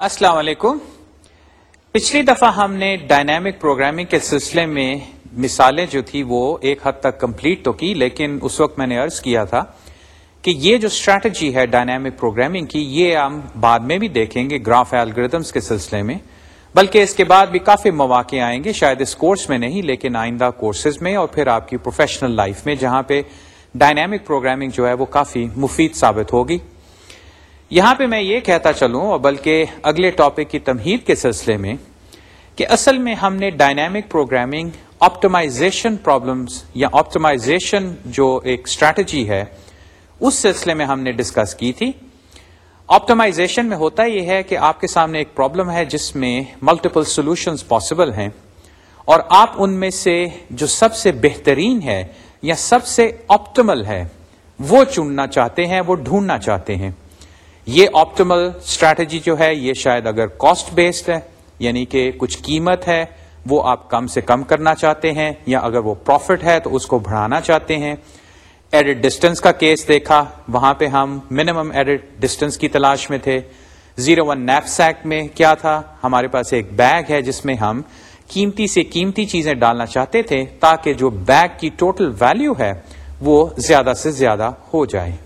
السلام علیکم۔ پچھلی دفعہ ہم نے ڈائنامک پروگرامنگ کے سلسلے میں مثالیں جو تھی وہ ایک حد تک کمپلیٹ تو کی، لیکن اس وقت میں نے ارض کیا تھا کہ یہ جو اسٹریٹجی ہے ڈائنامک پروگرامنگ کی، یہ ہم بعد میں بھی دیکھیں گے گراف ایلگردمس کے سلسلے میں۔ بلکہ اس کے بعد بھی کافی مواقع آئیں گے، شاید اس کورس میں نہیں، لیکن آئندہ کورسز میں اور پھر آپ کی پروفیشنل لائف میں، جہاں پہ ڈائنامک پروگرامنگ جو ہے وہ کافی مفید ثابت ہوگی۔ یہاں پہ میں یہ کہتا چلوں اور بلکہ اگلے ٹاپک کی تمہید کے سلسلے میں کہ اصل میں ہم نے ڈائنامک پروگرامنگ آپٹمائزیشن پرابلمس یا آپٹمائزیشن جو ایک اسٹریٹجی ہے، اس سلسلے میں ہم نے ڈسکس کی تھی۔ آپٹمائزیشن میں ہوتا یہ ہے کہ آپ کے سامنے ایک پرابلم ہے جس میں ملٹیپل سولوشنز پاسبل ہیں اور آپ ان میں سے جو سب سے بہترین ہے یا سب سے آپٹمل ہے، وہ چننا چاہتے ہیں، وہ ڈھونڈنا چاہتے ہیں۔ یہ آپٹمل اسٹریٹجی جو ہے، یہ شاید اگر کاسٹ بیسڈ ہے یعنی کہ کچھ قیمت ہے، وہ آپ کم سے کم کرنا چاہتے ہیں، یا اگر وہ پروفٹ ہے تو اس کو بڑھانا چاہتے ہیں. ایڈٹ ڈسٹینس کا کیس دیکھا، وہاں پہ ہم منیمم ایڈٹ ڈسٹینس کی تلاش میں تھے. زیرو ون نیپ سیک میں کیا تھا، ہمارے پاس ایک بیگ ہے جس میں ہم قیمتی سے قیمتی چیزیں ڈالنا چاہتے تھے، تاکہ جو بیگ کی ٹوٹل ویلو ہے وہ زیادہ سے زیادہ ہو جائے.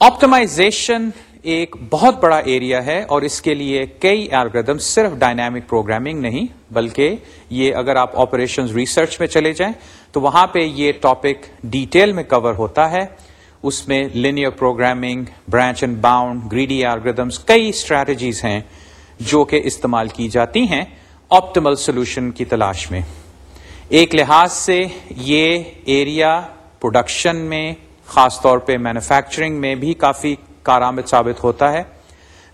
آپٹمائزیشن ایک بہت بڑا ایریا ہے اور اس کے لیے کئی ایلگردم صرف ڈائنامک پروگرامنگ نہیں، بلکہ یہ اگر آپ آپریشن ریسرچ میں چلے جائیں تو وہاں پہ یہ ٹاپک ڈیٹیل میں کور ہوتا ہے۔ اس میں linear programming branch and bound greedy algorithms کئی اسٹریٹجیز ہیں جو کہ استعمال کی جاتی ہیں آپٹیمل سولوشن کی تلاش میں۔ ایک لحاظ سے یہ ایریا پروڈکشن میں خاص طور پہ مینوفیکچرنگ میں بھی کافی کارآمد ثابت ہوتا ہے۔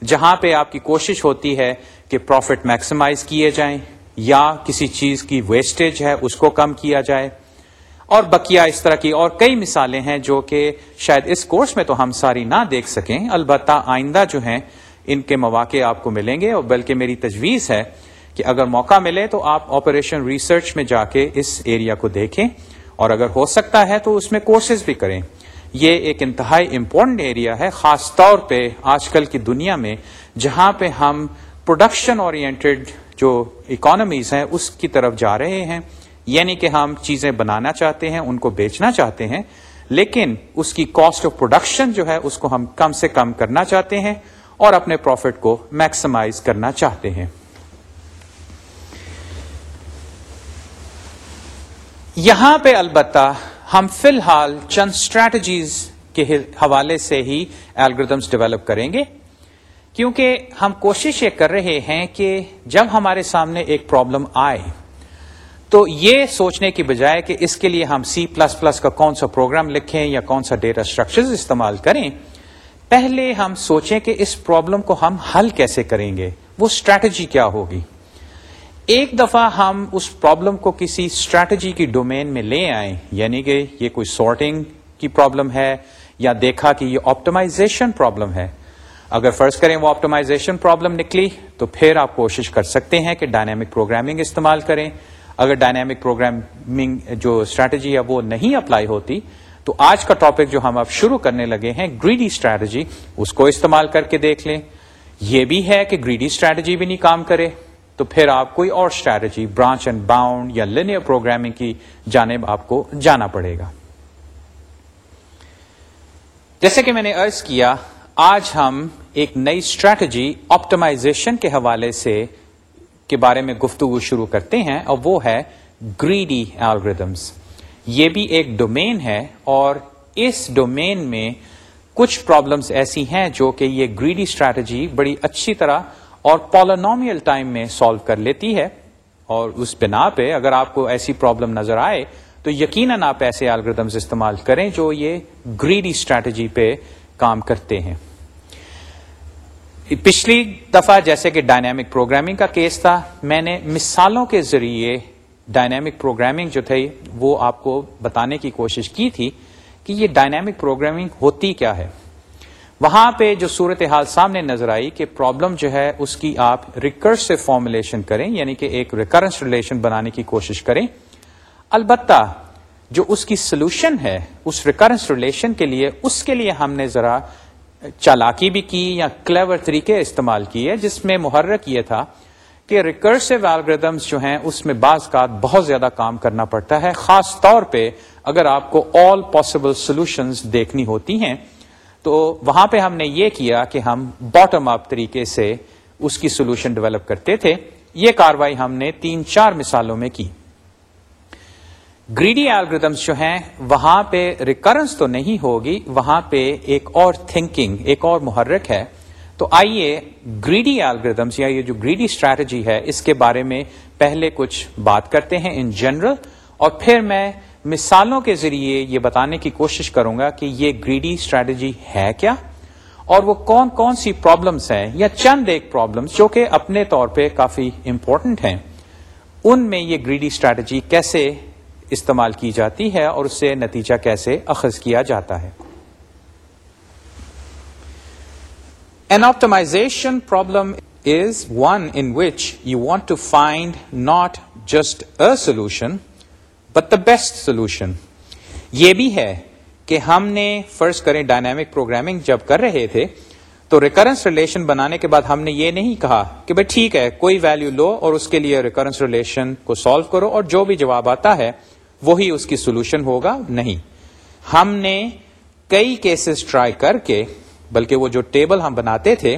جہاں پہ آپ کی کوشش ہوتی ہے کہ پروفٹ میکسیمائز کیے جائیں یا کسی چیز کی ویسٹیج ہے اس کو کم کیا جائے۔ اور بکیا اس طرح کی اور کئی مثالیں ہیں جو کہ شاید اس کورس میں تو ہم ساری نہ دیکھ سکیں۔ البتہ آئندہ جو ہیں، ان کے مواقع آپ کو ملیں گے۔ اور بلکہ میری تجویز ہے کہ اگر موقع ملے تو آپ آپریشن ریسرچ میں جا کے اس ایریا کو دیکھیں۔ اور اگر ہو سکتا ہے تو اس میں کورسز بھی کریں۔ یہ ایک انتہائی امپورٹنٹ ایریا ہے، خاص طور پہ آج کل کی دنیا میں، جہاں پہ ہم پروڈکشن اورینٹیڈ جو اکانمیز ہیں، اس کی طرف جا رہے ہیں۔ یعنی کہ ہم چیزیں بنانا چاہتے ہیں، ان کو بیچنا چاہتے ہیں، لیکن اس کی کاسٹ آف پروڈکشن جو ہے، اس کو ہم کم سے کم کرنا چاہتے ہیں اور اپنے پروفٹ کو میکسیمائز کرنا چاہتے ہیں۔ یہاں پہ البتہ ہم فی الحال چند اسٹریٹجیز کے حوالے سے ہی الگریدمس ڈیولپ کریں گے، کیونکہ ہم کوشش یہ کر رہے ہیں کہ جب ہمارے سامنے ایک پرابلم آئے، تو یہ سوچنے کی بجائے کہ اس کے لیے ہم سی پلس پلس کا کون سا پروگرام لکھیں یا کون سا ڈیٹا اسٹرکچر استعمال کریں۔ پہلے ہم سوچیں کہ اس پرابلم کو ہم حل کیسے کریں گے، وہ اسٹریٹجی کیا ہوگی۔ ایک دفعہ ہم اس پرابلم کو کسی اسٹریٹجی کی ڈومین میں لے آئیں یعنی کہ یہ کوئی سارٹنگ کی پرابلم ہے یا دیکھا کہ یہ آپٹمائزیشن پرابلم ہے۔ اگر فرض کریں وہ آپٹمائزیشن پرابلم نکلی تو پھر آپ کوشش کر سکتے ہیں کہ ڈائنامک پروگرامنگ استعمال کریں۔ اگر ڈائنامک پروگرامنگ جو اسٹریٹجی ہے وہ نہیں اپلائی ہوتی، تو آج کا ٹاپک جو ہم اب شروع کرنے لگے ہیں گریڈی اسٹریٹجی اس کو استعمال کر کے دیکھ لیں۔ یہ بھی ہے کہ گریڈی اسٹریٹجی بھی نہیں کام کرے۔ تو پھر آپ کوئی اور اسٹریٹجی برانچ اینڈ باؤنڈ یا لینئر پروگرامنگ کی جانب آپ کو جانا پڑے گا۔ جیسے کہ میں نے ارض کیا، آج ہم ایک نئی اسٹریٹجی آپٹمائزیشن کے حوالے سے کے بارے میں گفتگو شروع کرتے ہیں اور وہ ہے گریڈی الگریدمس یہ بھی ایک ڈومین ہے اور اس ڈومین میں کچھ پرابلمس ایسی ہیں جو کہ یہ گریڈی اسٹریٹجی بڑی اچھی طرح اور پالانومیل ٹائم میں سالو کر لیتی ہے اور اس بنا پہ اگر آپ کو ایسی پرابلم نظر آئے تو یقیناً آپ ایسے الگریدمس استعمال کریں جو یہ گریڈی اسٹریٹجی پہ کام کرتے ہیں۔ پچھلی دفعہ جیسے کہ ڈائنامک پروگرامنگ کا کیس تھا، میں نے مثالوں کے ذریعے ڈائنامک پروگرامنگ جو تھی وہ آپ کو بتانے کی کوشش کی تھی کہ یہ ڈائنامک پروگرامنگ ہوتی کیا ہے۔ وہاں پہ جو صورت حال سامنے نظر آئی کہ پرابلم جو ہے اس کی آپ ریکرسو فارمولیشن کریں یعنی کہ ایک ریکرنس ریلیشن بنانے کی کوشش کریں۔ البتہ جو اس کی سولوشن ہے، اس ریکرنس ریلیشن کے لیے، اس کے لیے ہم نے ذرا چالاکی بھی کی یا کلیور طریقے استعمال کیے۔ جس میں محرک یہ تھا کہ ریکرسو الگریدمس جو ہیں، اس میں بعض کا بہت زیادہ کام کرنا پڑتا ہے۔ خاص طور پہ اگر آپ کو آل پاسبل سولوشنز دیکھنی ہوتی ہیں تو وہاں پہ ہم نے یہ کیا کہ ہم باٹم اپ طریقے سے اس کی سولوشن ڈیولپ کرتے تھے۔ یہ کاروائی ہم نے تین چار مثالوں میں کی۔ گریڈی الگریدمس جو ہیں، وہاں پہ ریکرنس تو نہیں ہوگی، وہاں پہ ایک اور تھنکنگ ایک اور محرک ہے۔ تو آئیے گریڈی الگریدمس یا یہ جو گریڈی اسٹریٹجی ہے، اس کے بارے میں پہلے کچھ بات کرتے ہیں ان جنرل اور پھر میں مثالوں کے ذریعے یہ بتانے کی کوشش کروں گا کہ یہ گریڈی اسٹریٹجی ہے کیا؟ اور وہ کون کون سی پرابلمس ہیں یا چند ایک پرابلمس جو کہ اپنے طور پہ کافی امپورٹنٹ ہیں۔ ان میں یہ گریڈی اسٹریٹجی کیسے استعمال کی جاتی ہے اور اس سے نتیجہ کیسے اخذ کیا جاتا ہے۔ An optimisation problem is one in which you want to find not just a solution but the best solution یہ بھی ہے کہ ہم نے فرض کریں ڈائنامک پروگرامنگ جب کر رہے تھے تو ریکرنس ریلیشن بنانے کے بعد ہم نے یہ نہیں کہا کہ بھائی ٹھیک ہے، کوئی ویلو لو اور اس کے لیے ریکرنس ریلیشن کو سالو کرو اور جو بھی جواب آتا ہے وہی اس کی سولوشن ہوگا نہیں۔ ہم نے کئی کیسز ٹرائی کر کے، بلکہ وہ جو ٹیبل ہم بناتے تھے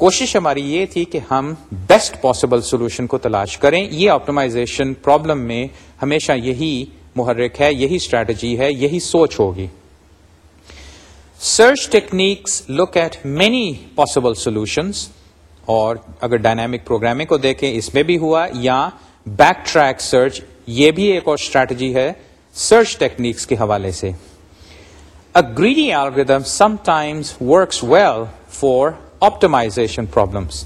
کوشش ہماری یہ تھی کہ ہم بیسٹ پاسبل سولوشن کو تلاش کریں۔ یہ آپٹمائزیشن پرابلم میں ہمیشہ یہی محرک ہے، یہی اسٹریٹجی ہے، یہی سوچ ہوگی۔ Search techniques look at many possible solutions اور اگر ڈائنامک پروگرامنگ کو دیکھیں، اس میں بھی ہوا۔ یا بیک ٹریک سرچ یہ بھی ایک اور اسٹریٹجی ہے سرچ ٹیکنیکس کے حوالے سے۔ Greedy algorithm sometimes works well for optimisation problems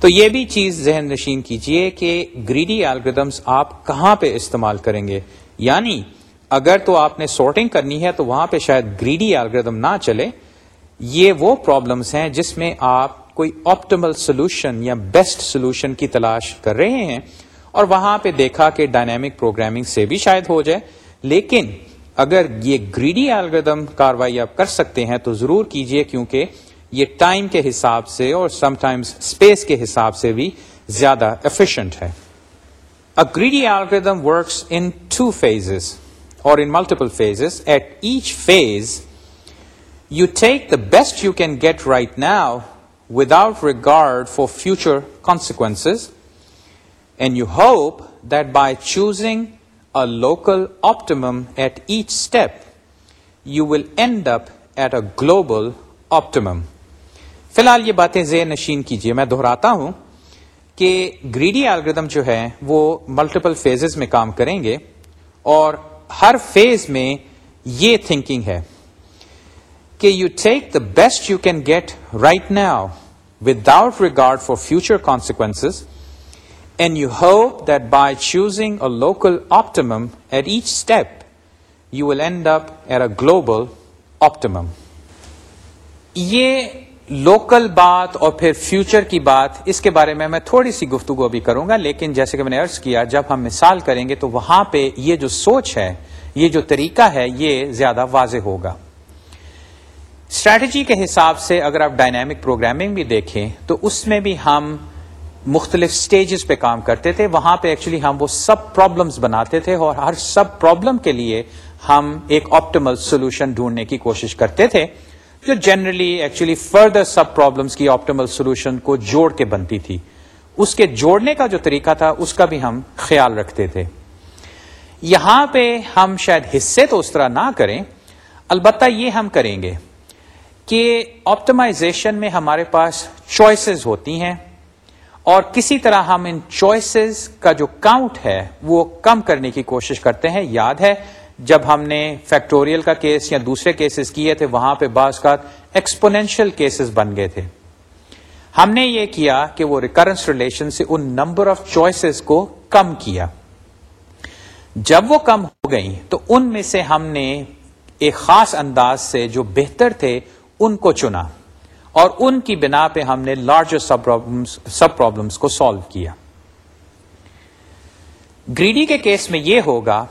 تو یہ بھی چیز ذہن نشین کیجیے کہ گریڈی الگریدمس آپ کہاں پہ استعمال کریں گے؟ یعنی اگر تو آپ نے سارٹنگ کرنی ہے تو وہاں پہ شاید گریڈی الگریدم نہ چلے، یہ وہ پرابلمس ہیں جس میں آپ کوئی آپٹیمل سولوشن یا بیسٹ سولوشن کی تلاش کر رہے ہیں اور وہاں پہ دیکھا کہ ڈائنامک پروگرامنگ سے بھی شاید ہو جائے۔ لیکن اگر یہ گریڈی الگریدم کاروائی آپ کر سکتے ہیں تو ضرور کیجیے کیونکہ یہ ٹائم کے حساب سے اور سم ٹائمز اسپیس کے حساب سے بھی زیادہ ایفیشنٹ ہے۔ Greedy algorithm works in two phases or in multiple phases at each phase you take the best you can get right now without regard for future consequence and you hope that by choosing a local optimum at each step you will end up at a global optimum فی الحال یہ باتیں زیر نشین کیجیے میں دہراتا ہوں کہ گریڈی الگریدم جو ہے وہ ملٹیپل فیزز میں کام کریں گے اور ہر فیز میں یہ تھنکنگ ہے کہ you take the best you can get right now without regard for future consequence and you hope that by choosing a local optimum at each step you will end up at a global optimum یہ local بات اور پھر future کی بات اس کے بارے میں میں تھوڑی سی گفتگو ابھی کروں گا، لیکن جیسے کہ میں نے ارض کیا، جب ہم مثال کریں گے تو وہاں پہ یہ جو سوچ ہے، یہ جو طریقہ ہے، یہ زیادہ واضح ہوگا۔ اسٹریٹجی کے حساب سے اگر آپ ڈائنامک پروگرامنگ بھی دیکھیں، تو اس میں بھی ہم مختلف سٹیجز پہ کام کرتے تھے۔ وہاں پہ ایکچولی ہم وہ سب پرابلمس بناتے تھے اور ہر سب پرابلم کے لیے ہم ایک آپٹیمل سولوشن ڈھونڈنے کی کوشش کرتے تھے۔ جو generally actually further sub problems کی آپٹیمل سولوشن کو جوڑ کے بنتی تھی۔ اس کے جوڑنے کا جو طریقہ تھا، اس کا بھی ہم خیال رکھتے تھے۔ یہاں پہ ہم شاید حصے تو اس طرح نہ کریں، البتہ یہ ہم کریں گے کہ آپٹمائزیشن میں ہمارے پاس چوائسیز ہوتی ہیں اور کسی طرح ہم ان چوائسیز کا جو کاؤنٹ ہے، وہ کم کرنے کی کوشش کرتے ہیں۔ یاد ہے جب ہم نے فیکٹوریل کا کیس یا دوسرے کیسز کیے تھے، وہاں پہ بعض کا ایکسپونینشیل کیسز بن گئے تھے۔ ہم نے یہ کیا کہ وہ ریکرنس ریلیشن سے ان نمبر آف چوائسیز کو کم کیا۔ جب وہ کم ہو گئی تو ان میں سے ہم نے ایک خاص انداز سے جو بہتر تھے، ان کو چنا۔ اور ان کی بنا پہ ہم نے لارجر سب پرابلمس کو سالو کیا۔ گریڈی کے کیس میں یہ ہوگا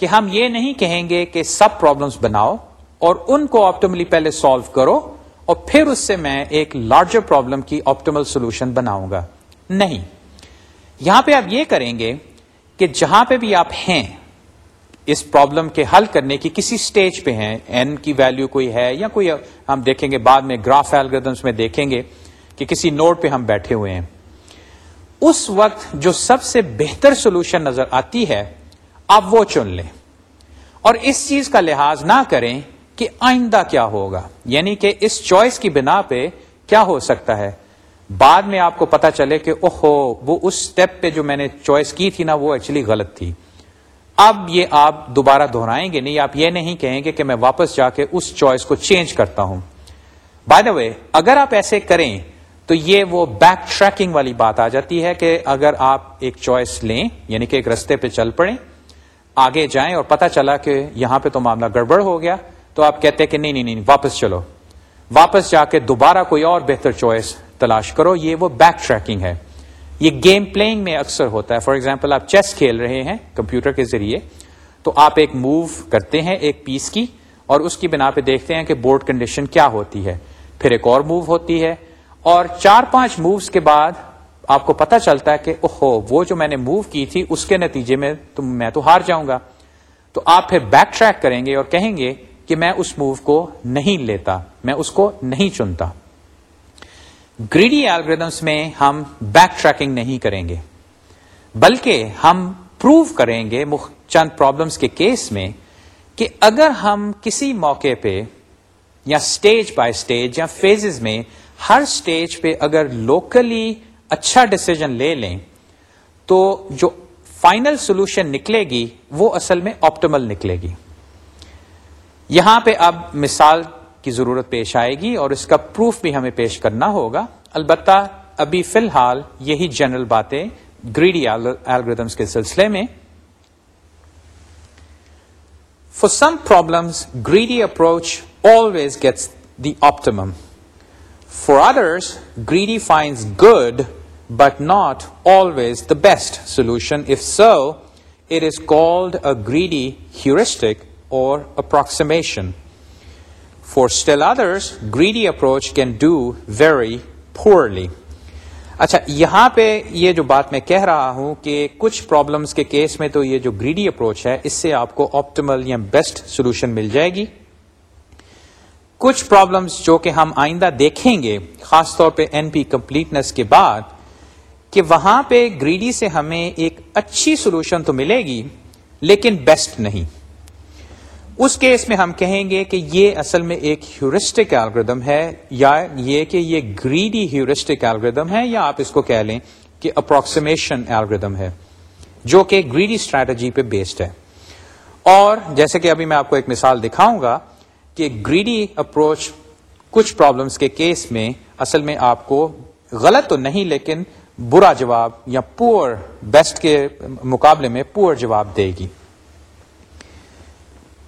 کہ ہم یہ نہیں کہیں گے کہ سب پرابلمس بناؤ اور ان کو آپٹملی پہلے سالو کرو اور پھر اس سے میں ایک لارجر پرابلم کی آپٹیمل سولوشن بناؤں گا۔ نہیں۔ یہاں پہ آپ یہ کریں گے کہ جہاں پہ بھی آپ ہیں، اس پرابلم کے حل کرنے کی کسی سٹیج پہ ہیں این کی ویلو کوئی ہے یا کوئی ہم دیکھیں گے بعد میں گراف ایلگردمس میں دیکھیں گے کہ کسی نوٹ پہ ہم بیٹھے ہوئے ہیں۔ اس وقت جو سب سے بہتر سولوشن نظر آتی ہے آپ وہ چن لیں۔ اور اس چیز کا لحاظ نہ کریں کہ آئندہ کیا ہوگا۔ یعنی کہ اس چوائس کی بنا پہ کیا ہو سکتا ہے۔ بعد میں آپ کو پتا چلے کہ اوہو، وہ اس اسٹیپ پہ جو میں نے چوائس کی تھی نا، وہ ایکچولی غلط تھی۔ اب یہ آپ دوبارہ دہرائیں گے، نہیں، آپ یہ نہیں کہیں گے کہ میں واپس جا کے اس چوائس کو چینج کرتا ہوں۔ بائی دا وے اگر آپ ایسے کریں تو یہ وہ بیک ٹریکنگ والی بات آ جاتی ہے کہ اگر آپ ایک چوائس لیں یعنی کہ ایک رستے پہ چل پڑیں آگے جائیں اور پتا چلا کہ یہاں پہ تو معاملہ گڑبڑ ہو گیا، تو آپ کہتے کہ نہیں نہیں نہیں واپس چلو۔ واپس جا کے دوبارہ کوئی اور بہتر چوائس تلاش کرو، یہ وہ بیک ٹریکنگ ہے۔ یہ گیم پلئنگ میں اکثر ہوتا ہے۔ فار ایگزامپل آپ چیس کھیل رہے ہیں کمپیوٹر کے ذریعے، تو آپ ایک موو کرتے ہیں ایک پیس کی، اور اس کی بنا پہ دیکھتے ہیں کہ بورڈ کنڈیشن کیا ہوتی ہے۔ پھر ایک اور موو ہوتی ہے، اور چار پانچ مووز کے بعد آپ کو پتا چلتا ہے کہ اوہو، وہ جو میں نے موو کی تھی، اس کے نتیجے میں تو میں تو ہار جاؤں گا۔ تو آپ پھر بیک ٹریک کریں گے اور کہیں گے کہ میں اس موو کو نہیں لیتا، میں اس کو نہیں چنتا۔ گریڈی الگریدمس میں ہم بیک ٹریکنگ نہیں کریں گے، بلکہ ہم پروو کریں گے چند پرابلمس کے کیس میں کہ اگر ہم کسی موقع پہ یا اسٹیج بائی اسٹیج یا فیزز میں ہر اسٹیج پہ اگر لوکلی اچھا ڈسیزن لے لیں تو جو فائنل سولوشن نکلے گی وہ اصل میں آپٹیمل نکلے گی۔ یہاں پہ اب مثال کی ضرورت پیش آئے گی اور اس کا پروف بھی ہمیں پیش کرنا ہوگا۔ البتہ ابھی فی الحال یہی جنرل باتیں گریڈی الگریدمس کے سلسلے میں۔ For some problems greedy approach always gets the optimum for others greedy finds good but not always the best solution if so it is called a greedy heuristic or approximation for still others greedy approach can do very poorly اچھا یہاں پہ یہ جو بات میں کہہ رہا ہوں کہ کچھ پرابلمس کے کیس میں تو یہ جو گریڈی اپروچ ہے، اس سے آپ کو آپٹیمل یا بیسٹ سولوشن مل جائے گی۔ کچھ پرابلمس جو کہ ہم آئندہ دیکھیں گے، خاص طور پہ این پی کمپلیٹنس کے بعد کہ وہاں پہ گریڈی سے ہمیں ایک اچھی سولوشن تو ملے گی، لیکن بیسٹ نہیں۔ اس کیس میں ہم کہیں گے کہ یہ اصل میں ایک ہیورسٹک الگریدم ہے، یا یہ کہ یہ گریڈی ہیورسٹک الگریدم ہے، یا آپ اس کو کہہ لیں کہ اپروکسیمیشن الگریدم ہے، جو کہ گریڈی اسٹریٹجی پہ بیسڈ ہے۔ اور جیسے کہ ابھی میں آپ کو ایک مثال دکھاؤں گا کہ گریڈی اپروچ کچھ پرابلمس کے کیس میں اصل میں آپ کو غلط تو نہیں، لیکن برا جواب یا پور بیسٹ کے مقابلے میں پور جواب دے گی۔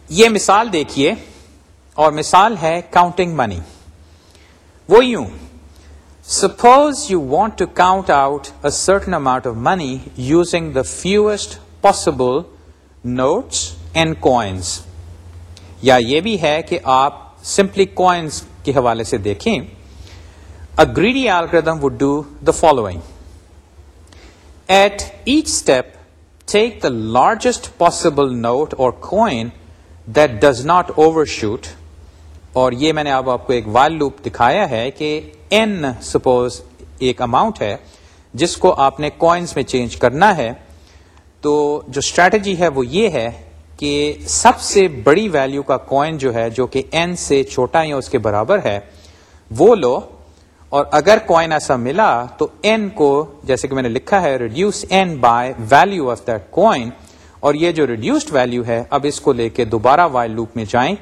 یہ مثال دیکھیے اور مثال ہے کاؤنٹنگ منی وہ یوں suppose you want to count out a certain amount of money using the fewest possible notes and coins یا یہ بھی ہے کہ آپ سمپلی کوائنس کے حوالے سے دیکھیں۔ Greedy algorithm would do the following at each step take the largest possible note or coin that does not overshoot اور یہ میں نے اب آپ کو ایک وائل لوپ دکھایا ہے کہ این سپوز ایک اماؤنٹ ہے، جس کو آپ نے کوائنس میں چینج کرنا ہے، تو جو اسٹریٹجی ہے وہ یہ ہے کہ سب سے بڑی ویلو کا کوائن جو ہے، جو کہ این سے چھوٹا یا اس کے برابر ہے، وہ لو اور اگر کوائن ایسا ملا تو این کو جیسے کہ میں نے لکھا ہے reduce N by value of that coin اور یہ جو ریڈیوسڈ ویلو ہے، اب اس کو لے کے دوبارہ وائل لوپ میں جائیں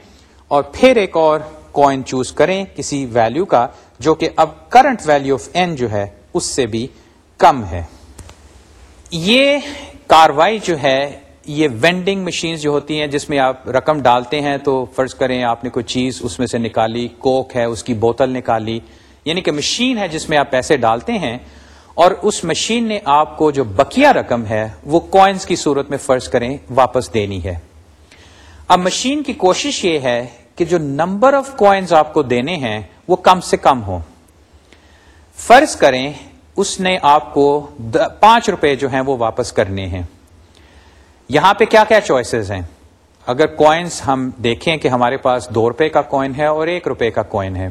اور پھر ایک اور کوائن چوز کریں کسی ویلو کا، جو کہ اب کرنٹ ویلو آف این جو ہے، اس سے بھی کم ہے۔ یہ کاروائی جو ہے، یہ وینڈنگ مشینز جو ہوتی ہیں، جس میں آپ رقم ڈالتے ہیں تو فرض کریں آپ نے کوئی چیز اس میں سے نکالی، کوک ہے، اس کی بوتل نکالی یعنی کہ مشین ہے جس میں آپ پیسے ڈالتے ہیں اور اس مشین نے آپ کو جو بکیا رقم ہے وہ کوائنس کی صورت میں فرض کریں واپس دینی ہے۔ اب مشین کی کوشش یہ ہے کہ جو نمبر آف کوائنز آپ کو دینے ہیں وہ کم سے کم ہو فرض کریں اس نے آپ کو پانچ روپے جو ہیں وہ واپس کرنے ہیں۔ یہاں پہ کیا کیا چوائسیز ہیں؟ اگر کوائنس ہم دیکھیں کہ ہمارے پاس دو روپے کا کوائن ہے اور ایک روپے کا کوائن ہے۔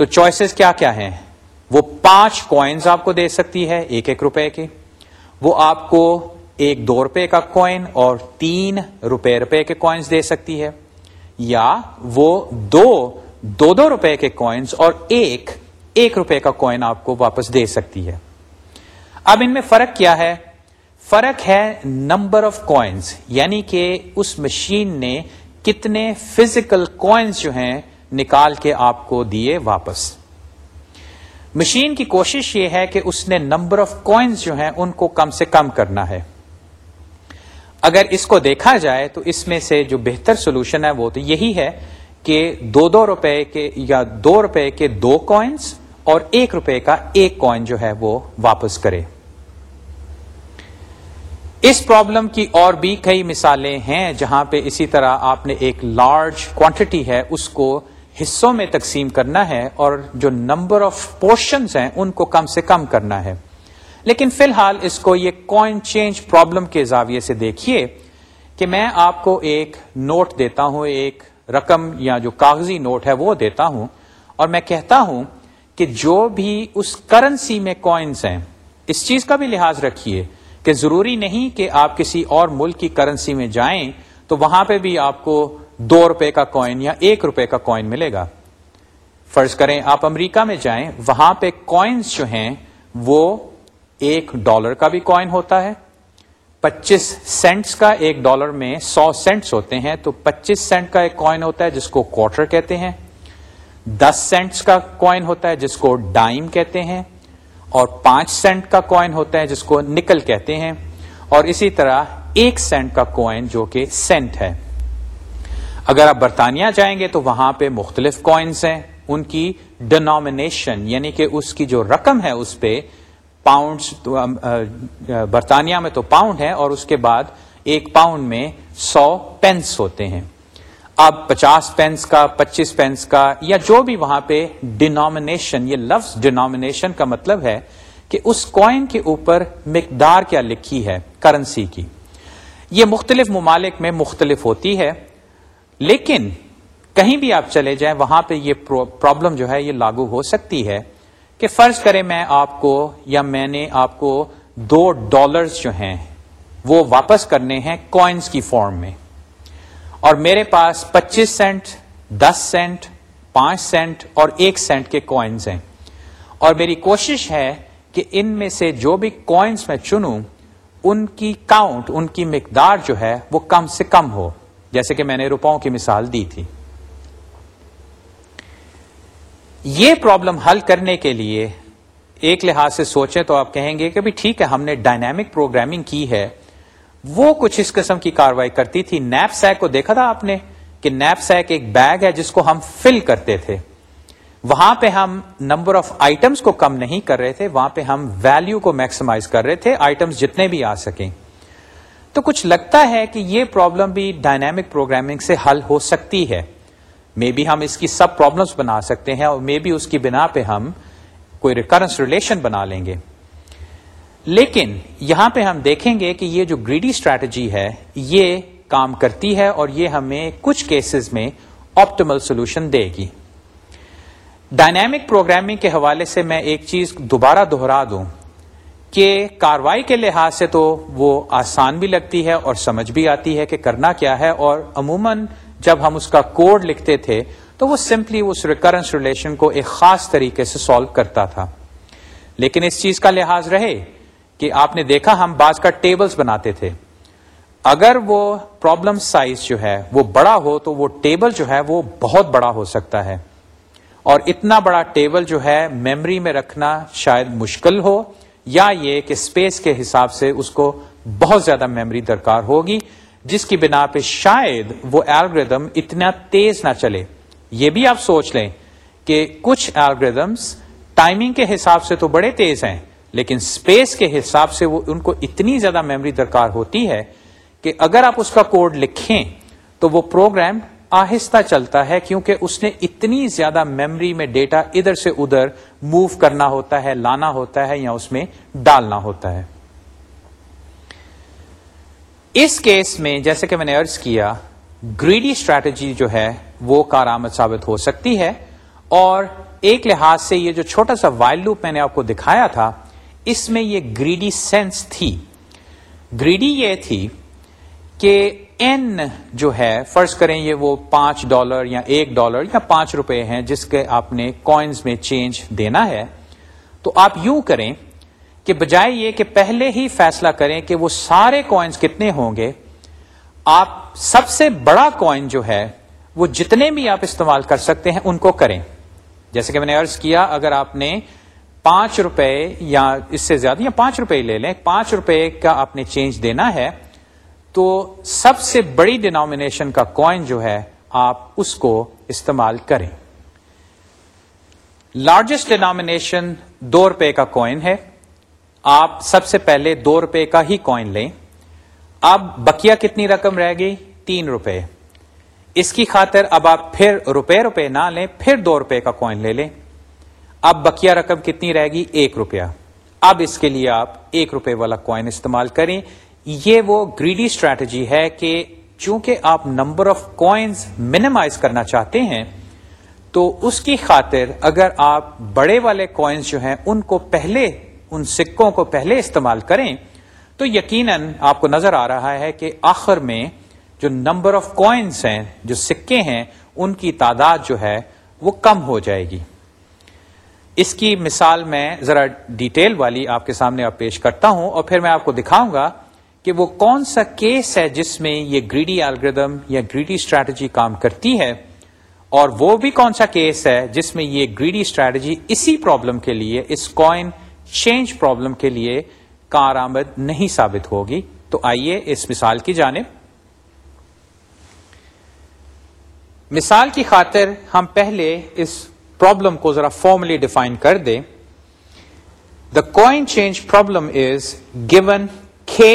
تو چوائسیز کیا کیا ہیں؟ وہ پانچ کوائنز آپ کو دے سکتی ہے، ایک ایک روپے کے وہ آپ کو ایک دو روپے کا کوائن اور تین روپے روپے کے کوائنس دے سکتی ہے۔ یا وہ دو دو دو روپے کے کوائنس اور ایک ایک روپے کا کوائن آپ کو واپس دے سکتی ہے۔ اب ان میں فرق کیا ہے؟ فرق ہے نمبر آف کوائنس یعنی کہ اس مشین نے کتنے فزیکل کوائنس جو ہیں نکال کے آپ کو دیے واپس۔ مشین کی کوشش یہ ہے کہ اس نے نمبر آف کوائنس جو ہیں ان کو کم سے کم کرنا ہے۔ اگر اس کو دیکھا جائے تو اس میں سے جو بہتر سولوشن ہے وہ تو یہی ہے کہ دو دو روپے کے یا دو روپے کے دو کوائنس اور ایک روپے کا ایک کوائن جو ہے وہ واپس کرے۔ اس پرابلم کی اور بھی کئی مثالیں ہیں جہاں پہ اسی طرح آپ نے ایک لارج کوانٹٹی ہے اس کو حصوں میں تقسیم کرنا ہے اور جو نمبر آف پورشنز ہیں ان کو کم سے کم کرنا ہے۔ لیکن فی الحال اس کو یہ کوائن چینج پرابلم کے زاویے سے دیکھیے کہ میں آپ کو ایک نوٹ دیتا ہوں، ایک رقم یا جو کاغذی نوٹ ہے وہ دیتا ہوں اور میں کہتا ہوں کہ جو بھی اس کرنسی میں کوائنس ہیں، اس چیز کا بھی لحاظ رکھیے کہ ضروری نہیں کہ آپ کسی اور ملک کی کرنسی میں جائیں تو وہاں پہ بھی آپ کو دو روپے کا کوائن یا ایک روپے کا کوائن ملے گا۔ فرض کریں آپ امریکہ میں جائیں، وہاں پہ کوائنس جو ہیں، وہ ایک ڈالر کا بھی کوائن ہوتا ہے۔ پچیس سینٹس کا ایک ڈالر میں سو سینٹس ہوتے ہیں، تو پچیس سینٹ کا ایک کوائن ہوتا ہے، جس کو کوارٹر کہتے ہیں۔ دس سینٹس کا کوائن ہوتا ہے، جس کو ڈائم کہتے ہیں۔ اور پانچ سینٹ کا کوائن ہوتا ہے، جس کو نکل کہتے ہیں۔ اور اسی طرح ایک سینٹ کا کوائن جو کہ سینٹ ہے۔ اگر آپ برطانیہ جائیں گے تو وہاں پہ مختلف کوائنس ہیں، ان کی ڈینامنیشن یعنی کہ اس کی جو رقم ہے اس پہ پاؤنڈ برطانیہ میں تو پاؤنڈ ہے اور اس کے بعد ایک پاؤنڈ میں سو پینس ہوتے ہیں۔ اب پچاس پینس کا، پچیس پینس کا یا جو بھی وہاں پہ ڈینامنیشن یہ لفظ ڈینامنیشن کا مطلب ہے کہ اس کوائن کے اوپر مقدار کیا لکھی ہے کرنسی کی۔ یہ مختلف ممالک میں مختلف ہوتی ہے۔ لیکن کہیں بھی آپ چلے جائیں، وہاں پہ یہ پرابلم جو ہے، یہ لاگو ہو سکتی ہے کہ فرض کریں میں آپ کو یا میں نے آپ کو دو ڈالرز جو ہیں، وہ واپس کرنے ہیں کوائنس کی فارم میں۔ اور میرے پاس پچیس سینٹ، دس سینٹ، پانچ سینٹ اور ایک سینٹ کے کوائنس ہیں۔ اور میری کوشش ہے کہ ان میں سے جو بھی کوائنس میں چنوں، ان کی کاؤنٹ ان کی مقدار جو ہے، وہ کم سے کم ہو۔ جیسے کہ میں نے روپاؤں کی مثال دی تھی۔ یہ پرابلم حل کرنے کے لیے ایک لحاظ سے سوچیں تو آپ کہیں گے کہ بھی ٹھیک ہے، ہم نے ڈائنامک پروگرامنگ کی ہے۔ وہ کچھ اس قسم کی کاروائی کرتی تھی۔ نیپ سیک کو دیکھا تھا آپ نے کہ نیپ سیک ایک بیگ ہے جس کو ہم فل کرتے تھے۔ وہاں پہ ہم نمبر آف آئٹمس کو کم نہیں کر رہے تھے، وہاں پہ ہم ویلو کو میکسیمائز کر رہے تھے۔ آئٹمس جتنے بھی آ سکیں۔ تو کچھ لگتا ہے کہ یہ پرابلم بھی ڈائنامک پروگرامنگ سے حل ہو سکتی ہے۔ مے بی ہم اس کی سب پرابلمس بنا سکتے ہیں اور مے بی اس کی بنا پہ ہم کوئی ریکرنس ریلیشن بنا لیں گے۔ لیکن یہاں پہ ہم دیکھیں گے کہ یہ جو گریڈی اسٹریٹجی ہے، یہ کام کرتی ہے اور یہ ہمیں کچھ کیسز میں آپٹیمل سولوشن دے گی۔ ڈائنامک پروگرامنگ کے حوالے سے میں ایک چیز دوبارہ دوہرا دوں۔ کہ کاروائی کے لحاظ سے تو وہ آسان بھی لگتی ہے اور سمجھ بھی آتی ہے کہ کرنا کیا ہے اور عموماً جب ہم اس کا کوڈ لکھتے تھے تو وہ سمپلی اس ریکرنس ریلیشن کو ایک خاص طریقے سے سالو کرتا تھا۔ لیکن اس چیز کا لحاظ رہے کہ آپ نے دیکھا ہم بعض کا ٹیبلز بناتے تھے۔ اگر وہ پرابلم سائز جو ہے وہ بڑا ہو تو وہ ٹیبل جو ہے وہ بہت بڑا ہو سکتا ہے۔ اور اتنا بڑا ٹیبل جو ہے میمری میں رکھنا شاید مشکل ہو۔ یا یہ کہ اسپیس کے حساب سے اس کو بہت زیادہ میموری درکار ہوگی، جس کی بنا پہ شاید وہ ایلگردم اتنا تیز نہ چلے۔ یہ بھی آپ سوچ لیں کہ کچھ ایلگردمس ٹائمنگ کے حساب سے تو بڑے تیز ہیں، لیکن اسپیس کے حساب سے وہ ان کو اتنی زیادہ میموری درکار ہوتی ہے کہ اگر آپ اس کا کوڈ لکھیں تو وہ پروگرام آہستہ چلتا ہے کیونکہ اس نے اتنی زیادہ میمری میں ڈیٹا ادھر سے ادھر موو کرنا ہوتا ہے، لانا ہوتا ہے یا اس میں ڈالنا ہوتا ہے۔ اس کیس میں جیسے کہ میں نے ارض کیا گریڈی اسٹریٹجی جو ہے وہ کارآمد ثابت ہو سکتی ہے۔ اور ایک لحاظ سے یہ جو چھوٹا سا وائل لوپ میں نے آپ کو دکھایا تھا، اس میں یہ گریڈی سینس تھی۔ گریڈی یہ تھی کہ این جو ہے، فرض کریں یہ وہ پانچ ڈالر یا ایک ڈالر یا پانچ روپے ہیں جس کے آپ نے کوائنز میں چینج دینا ہے، تو آپ یوں کریں کہ بجائے یہ کہ پہلے ہی فیصلہ کریں کہ وہ سارے کوائنز کتنے ہوں گے، آپ سب سے بڑا کوائن جو ہے، وہ جتنے بھی آپ استعمال کر سکتے ہیں ان کو کریں۔ جیسے کہ میں نے ارض کیا، اگر آپ نے پانچ روپے یا اس سے زیادہ یا پانچ روپے لے لیں، پانچ روپے کا آپ نے چینج دینا ہے تو سب سے بڑی ڈینامینیشن کا کوائن جو ہے، آپ اس کو استعمال کریں۔ لارجسٹ ڈینامینیشن دو روپے کا کوائن ہے۔ آپ سب سے پہلے دو روپے کا ہی کوائن لیں۔ اب بکیا کتنی رقم رہ گئی؟ تین روپے۔ اس کی خاطر اب آپ پھر روپے روپے نہ لیں، پھر دو روپے کا کوائن لے لیں۔ اب بکیا رقم کتنی رہے گی ایک روپیہ۔ اب اس کے لیے آپ ایک روپے والا کوائن استعمال کریں۔ یہ وہ گریڈی اسٹریٹجی ہے کہ چونکہ آپ نمبر آف کوائنز منیمائز کرنا چاہتے ہیں، تو اس کی خاطر اگر آپ بڑے والے کوائنز جو ہیں، ان کو پہلے، ان سکوں کو پہلے استعمال کریں، تو یقیناً آپ کو نظر آ رہا ہے کہ آخر میں جو نمبر آف کوائنس ہیں، جو سکے ہیں، ان کی تعداد جو ہے، وہ کم ہو جائے گی۔ اس کی مثال میں ذرا ڈیٹیل والی آپ کے سامنے آپ پیش کرتا ہوں اور پھر میں آپ کو دکھاؤں گا کہ وہ کون سا کیس ہے جس میں یہ گریڈی الگریدم یا گریڈی اسٹریٹجی کام کرتی ہے اور وہ بھی کون سا کیس ہے جس میں یہ گریڈی اسٹریٹجی اسی پرابلم کے لیے، اس کوائن چینج پرابلم کے لیے کارآمد نہیں ثابت ہوگی۔ تو آئیے اس مثال کی جانب۔ مثال کی خاطر ہم پہلے اس پرابلم کو ذرا فارملی ڈیفائن کر دیں۔ The coin change problem is given K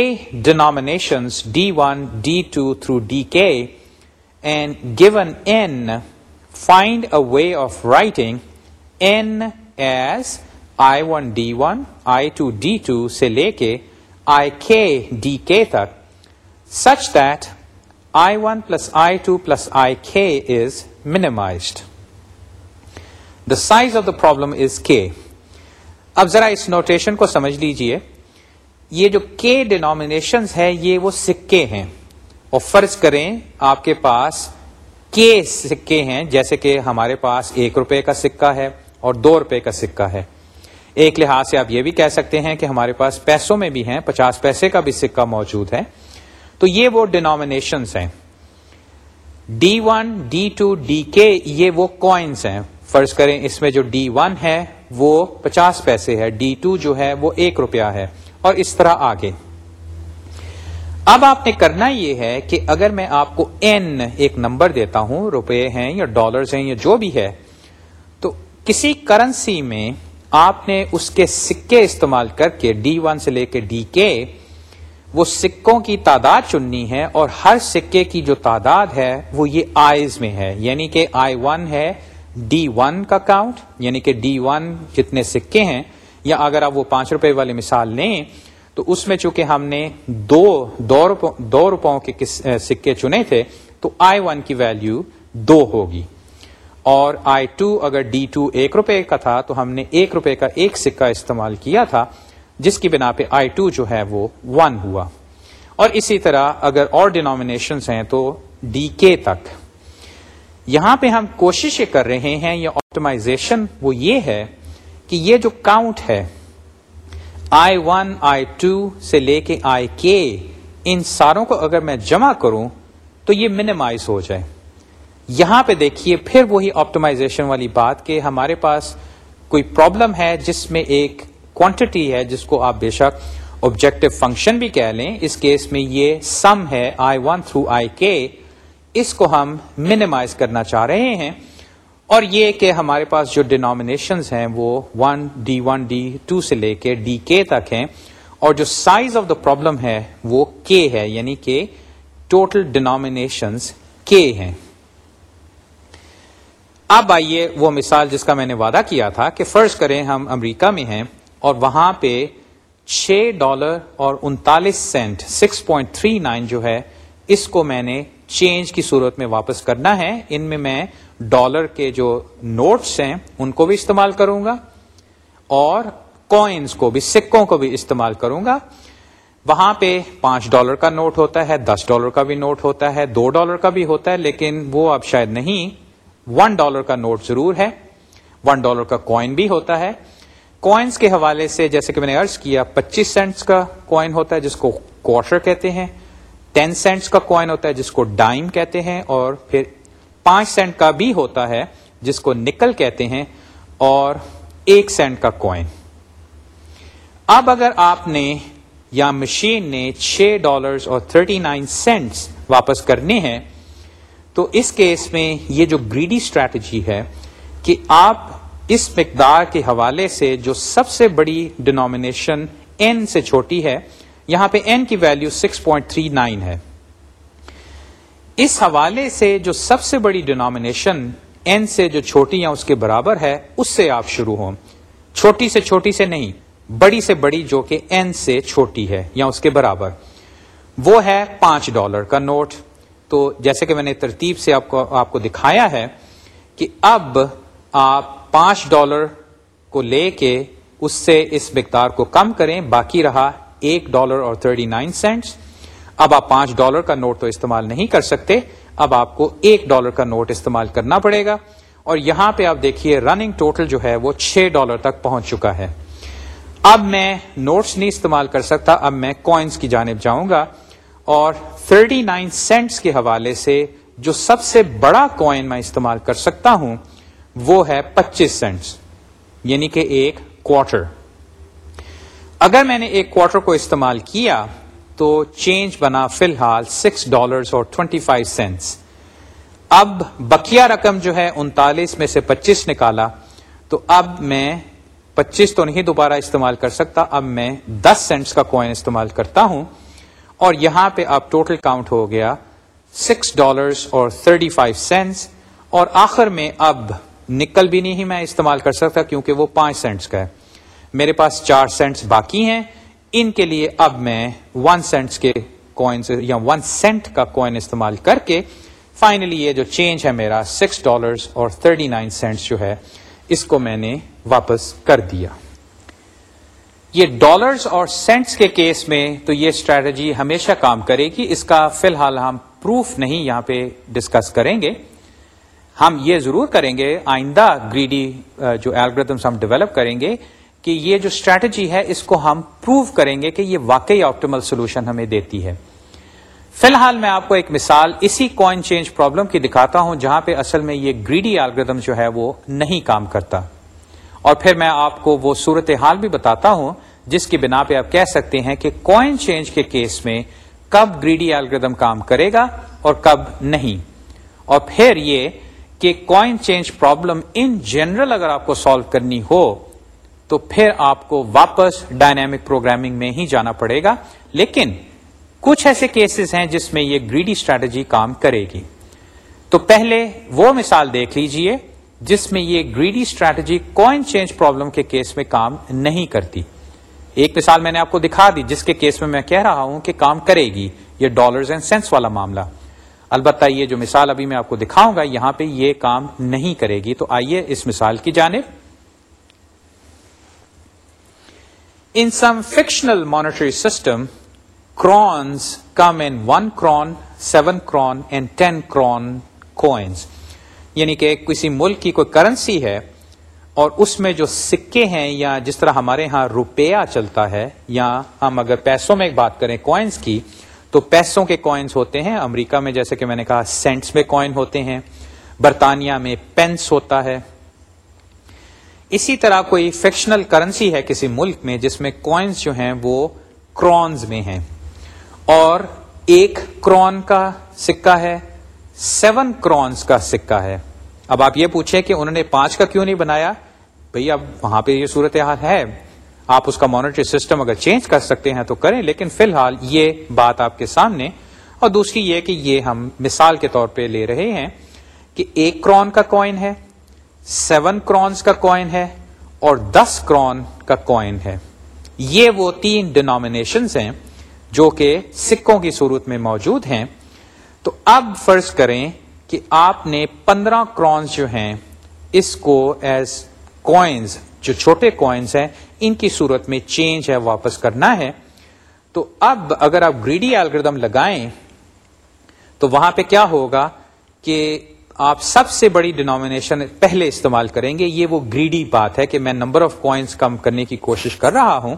D one D two through D K and given N find a way of writing N as I one D one I two D two سے لے کے I K D K تک such that I one plus I two plus I K is minimised the size of the problem is K اب ذرا اس notation کو سمجھ لیجیے۔ یہ جو کے ڈینامینیشن ہے یہ وہ سکے ہیں۔ اور فرض کریں آپ کے پاس کے سکے ہیں، جیسے کہ ہمارے پاس ایک روپے کا سکہ ہے اور دو روپے کا سکہ ہے۔ ایک لحاظ سے آپ یہ بھی کہہ سکتے ہیں کہ ہمارے پاس پیسوں میں بھی ہیں، پچاس پیسے کا بھی سکہ موجود ہے۔ تو یہ وہ ڈینامینیشنس ہیں۔ D one D two D K یہ وہ کوائنس ہیں۔ فرض کریں اس میں جو ڈی ون ہے، وہ پچاس پیسے ہے۔ ڈی ٹو جو ہے، وہ ایک روپیہ ہے۔ اور اس طرح آگے۔ اب آپ نے کرنا یہ ہے کہ اگر میں آپ کو این ایک نمبر دیتا ہوں، روپے ہیں یا ڈالرز ہیں یا جو بھی ہے، تو کسی کرنسی میں آپ نے اس کے سکے استعمال کر کے ڈی ون سے لے کے ڈی کے وہ سکوں کی تعداد چننی ہے اور ہر سکے کی جو تعداد ہے، وہ یہ آئیز میں ہے۔ یعنی کہ آئی ون ہے ڈی ون کا کاؤنٹ یعنی کہ ڈی ون جتنے سکے ہیں یا اگر آپ وہ پانچ روپے والی مثال لیں، تو اس میں چونکہ ہم نے دو دو روپوں کے سکے چنے تھے، تو آئی ون کی ویلو دو ہوگی۔ اور آئی ٹو اگر ڈی ٹو ایک روپے کا تھا، تو ہم نے ایک روپے کا ایک سکہ استعمال کیا تھا، جس کی بنا پہ آئی ٹو جو ہے وہ ون ہوا۔ اور اسی طرح اگر اور ڈینامینیشن ہیں، تو ڈی کے تک۔ یہاں پہ ہم کوشش کر رہے ہیں یہ آپٹمائزیشن وہ یہ ہے کہ یہ جو کاؤنٹ ہے آئی ون آئی ٹو سے لے کے آئی کے ان ساروں کو اگر میں جمع کروں تو یہ منیمائز ہو جائے۔ یہاں پہ دیکھیے پھر وہی آپٹمائزیشن والی بات کہ ہمارے پاس کوئی پرابلم ہے جس میں ایک کوانٹٹی ہے جس کو آپ بے شک آبجیکٹو فنکشن بھی کہہ لیں، اس کیس میں یہ سم ہے آئی ون تھرو آئی کے اس کو ہم منیمائز کرنا چاہ رہے ہیں۔ اور یہ کہ ہمارے پاس جو ڈینامینیشن ہیں وہ one D one D two سے لے کے ڈی کے تک ہیں اور جو سائز آف دا پرابلم ہے وہ کے ہے یعنی کہ ٹوٹل ڈینامینیشنس کے ہیں۔ اب آئیے وہ مثال جس کا میں نے وعدہ کیا تھا کہ فرض کریں ہم امریکہ میں ہیں اور وہاں پہ چھ ڈالر اور انتالیس cent six point three nine جو ہے، اس کو میں نے چینج کی صورت میں واپس کرنا ہے، ان میں میں ڈالر کے جو نوٹس ہیں، ان کو بھی استعمال کروں گا اور کوئنس کو بھی، سکوں کو بھی استعمال کروں گا۔ وہاں پہ پانچ ڈالر کا نوٹ ہوتا ہے، دس ڈالر کا بھی نوٹ ہوتا ہے، دو ڈالر کا بھی ہوتا ہے، لیکن وہ اب شاید نہیں۔ ون ڈالر کا نوٹ ضرور ہے۔ ون ڈالر کا کوائن بھی ہوتا ہے۔ کوائنس کے حوالے سے جیسے کہ میں نے ارض کیا، پچیس سینٹس کا کوائن ہوتا ہے، جس کو کوارٹر کہتے ہیں۔ ٹین سینٹس کا کوائن ہوتا ہے جس کو ڈائم کہتے ہیں اور پھر پانچ سینٹ کا بھی ہوتا ہے جس کو نکل کہتے ہیں اور ایک سینٹ کا کوائن اب اگر آپ نے یا مشین نے چھ ڈالر اور تھرٹی نائن سینٹس واپس کرنے ہیں، تو اس کیس میں یہ جو گریڈی اسٹریٹجی ہے کہ آپ اس مقدار کے حوالے سے جو سب سے بڑی ڈینومینیشن این سے چھوٹی ہے یہاں پہ این کی ویلو 6.39 ہے۔ اس حوالے سے جو سب سے بڑی ڈینامینیشن این سے جو چھوٹی یا اس کے برابر ہے، اس سے آپ شروع ہوں۔ چھوٹی سے چھوٹی سے نہیں، بڑی سے بڑی جو کہ این سے چھوٹی ہے یا اس کے برابر۔ وہ ہے پانچ ڈالر کا نوٹ۔ تو جیسے کہ میں نے ترتیب سے آپ کو آپ کو دکھایا ہے کہ اب آپ پانچ ڈالر کو لے کے اس سے اس مقدار کو کم کریں، باقی رہا ایک ڈالر اور تھرٹی نائن سینٹس۔ اب آپ پانچ ڈالر کا نوٹ تو استعمال نہیں کر سکتے۔ اب آپ کو ایک ڈالر کا نوٹ استعمال کرنا پڑے گا۔ اور یہاں پہ آپ دیکھیے رننگ ٹوٹل جو ہے وہ چھ ڈالر تک پہنچ چکا ہے۔ اب میں نوٹس نہیں استعمال کر سکتا، اب میں کوائنس کی جانب جاؤں گا۔ اور 39 نائن سینٹس کے حوالے سے جو سب سے بڑا کوائن میں استعمال کر سکتا ہوں وہ ہے پچیس سینٹس یعنی کہ ایک کوارٹر اگر میں نے ایک کوارٹر کو استعمال کیا تو چینج بنا فی الحال سکس ڈالر اور ٹوینٹی فائیو سینٹس اب بکیا رقم جو ہے انتالیس میں سے پچیس نکالا تو اب میں پچیس تو نہیں دوبارہ استعمال کر سکتا، اب میں دس سینٹس کا کوائن استعمال کرتا ہوں اور یہاں پہ اب ٹوٹل کاؤنٹ ہو گیا سکس ڈالر اور تھرٹی فائیو سینٹس اور آخر میں اب نکل بھی نہیں میں استعمال کر سکتا کیونکہ وہ پانچ سینٹس کا ہے۔ میرے پاس چار سینٹس باقی ہیں۔ ان کے لیے اب میں ون سینٹس کے کوائنس یا ون سینٹ کا کوائن استعمال کر کے فائنلی یہ جو چینج ہے میرا سکس ڈالر اور تھرٹی نائن سینٹس جو ہے، اس کو میں نے واپس کر دیا۔ یہ ڈالرز اور سینٹس کے کیس میں تو یہ اسٹریٹجی ہمیشہ کام کرے گی۔ اس کا فی الحال ہم پروف نہیں یہاں پہ ڈسکس کریں گے۔ ہم یہ ضرور کریں گے، آئندہ گریڈی جو الگریدمس ہم ڈیولپ کریں گے کہ یہ جو اسٹریٹجی ہے، اس کو ہم پروو کریں گے کہ یہ واقعی آپٹیمل سولوشن ہمیں دیتی ہے۔ فی الحال میں آپ کو ایک مثال اسی کوائن چینج پرابلم کی دکھاتا ہوں، جہاں پہ اصل میں یہ گریڈی الگریدم جو ہے، وہ نہیں کام کرتا۔ اور پھر میں آپ کو وہ صورت حال بھی بتاتا ہوں، جس کی بنا پہ آپ کہہ سکتے ہیں کہ کوائن چینج کے کیس میں کب گریڈی الگریدم کام کرے گا اور کب نہیں۔ اور پھر یہ کہ coin change problem in general اگر آپ کو سالو کرنی ہو تو پھر آپ کو واپس ڈائنامک پروگرامنگ میں ہی جانا پڑے گا۔ لیکن کچھ ایسے کیسز ہیں جس میں یہ گریڈی اسٹریٹجی کام کرے گی۔ تو پہلے وہ مثال دیکھ لیجیے جس میں یہ greedy strategy coin change problem کے کیس میں کام نہیں کرتی۔ ایک مثال میں نے آپ کو دکھا دی جس کے کیس میں میں کہہ رہا ہوں کہ کام کرے گی۔ یہ ڈالرز اینڈ سینس والا معاملہ۔ البتہ یہ جو مثال ابھی میں آپ کو دکھاؤں گا، یہاں پہ یہ کام نہیں کرے گی۔ تو آئیے اس مثال کی جانب۔ In some fictional monetary system crowns come in one crown seven crown and ten crown coins یعنی کہ کسی ملک کی کوئی کرنسی ہے اور اس میں جو سکے ہیں یا جس طرح ہمارے ہاں روپیہ چلتا ہے یا ہم اگر پیسوں میں ایک بات کریں کوائنس کی، تو پیسوں کے کوائنس ہوتے ہیں۔ امریکہ میں جیسے کہ میں نے کہا سینٹس میں کوائن ہوتے ہیں، برطانیہ میں پینس ہوتا ہے۔ اسی طرح کوئی فکشنل کرنسی ہے کسی ملک میں جس میں کوائنس جو ہیں وہ کرونز میں ہیں۔ اور ایک کرون کا سکہ ہے سیون کرونز کا سکہ ہے۔ اب آپ یہ پوچھیں کہ انہوں نے پانچ کا کیوں نہیں بنایا؟ بھئی اب وہاں پہ یہ صورت حال ہے۔ آپ اس کا مانیٹری سسٹم اگر چینج کر سکتے ہیں تو کریں، لیکن فی الحال یہ بات آپ کے سامنے۔ اور دوسری یہ کہ یہ ہم مثال کے طور پہ لے رہے ہیں کہ ایک کرون کا کوائن ہے۔ سیون کرونس کا کوائن ہے اور دس کرون کا کوائن ہے۔ یہ وہ تین ڈینامینیشنز ہیں جو کہ سکوں کی صورت میں موجود ہیں۔ تو اب فرض کریں کہ آپ نے پندرہ کرونس جو ہیں، اس کو ایز کوائنز جو چھوٹے کوائنز ہیں، ان کی صورت میں چینج ہے، واپس کرنا ہے۔ تو اب اگر آپ گریڈی الگردم لگائیں، تو وہاں پہ کیا ہوگا کہ آپ سب سے بڑی ڈینامینیشن پہلے استعمال کریں گے، یہ وہ گریڈی بات ہے کہ میں نمبر آف کوائنس کم کرنے کی کوشش کر رہا ہوں۔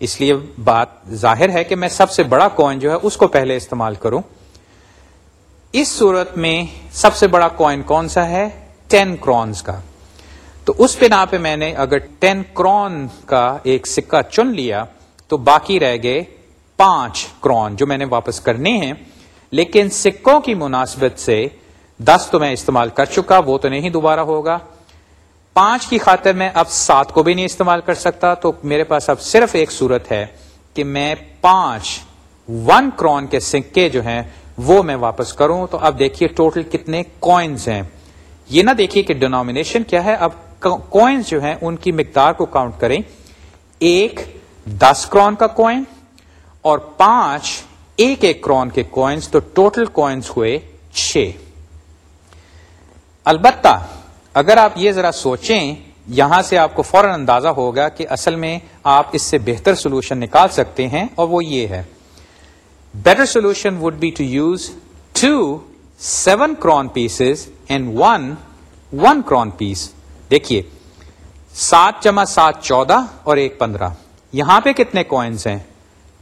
اس لیے بات ظاہر ہے کہ میں سب سے بڑا کوائن جو ہے اس کو پہلے استعمال کروں۔ اس صورت میں سب سے بڑا کوائن کون سا ہے؟ ٹین کرونس کا۔ تو اس بنا پہ میں نے اگر ٹین کرون کا ایک سکہ چن لیا، تو باقی رہ گئے پانچ کرون جو میں نے واپس کرنے ہیں۔ لیکن سکوں کی مناسبت سے دس تو میں استعمال کر چکا، وہ تو نہیں دوبارہ ہوگا۔ پانچ کی خاطر میں اب سات کو بھی نہیں استعمال کر سکتا، تو میرے پاس اب صرف ایک صورت ہے کہ میں پانچ ون کرون کے سکے جو ہیں، وہ میں واپس کروں۔ تو اب دیکھیے ٹوٹل کتنے کوائنز ہیں۔ یہ نہ دیکھیے کہ ڈینامینیشن کیا ہے۔ اب کوائنز جو ہیں، ان کی مقدار کو کاؤنٹ کریں۔ ایک دس کرون کا کوائن اور پانچ ایک ایک کرون کے کوائنس تو ٹوٹل کوائنس ہوئے چھ۔ البتہ اگر آپ یہ ذرا سوچیں، یہاں سے آپ کو فوراً اندازہ ہوگا کہ اصل میں آپ اس سے بہتر سولوشن نکال سکتے ہیں اور وہ یہ ہے۔ Better solution would be to use two seven crown pieces and one one crown piece دیکھیے، سات جمع سات چودہ اور ایک پندرہ۔ یہاں پہ کتنے کوائنس ہیں؟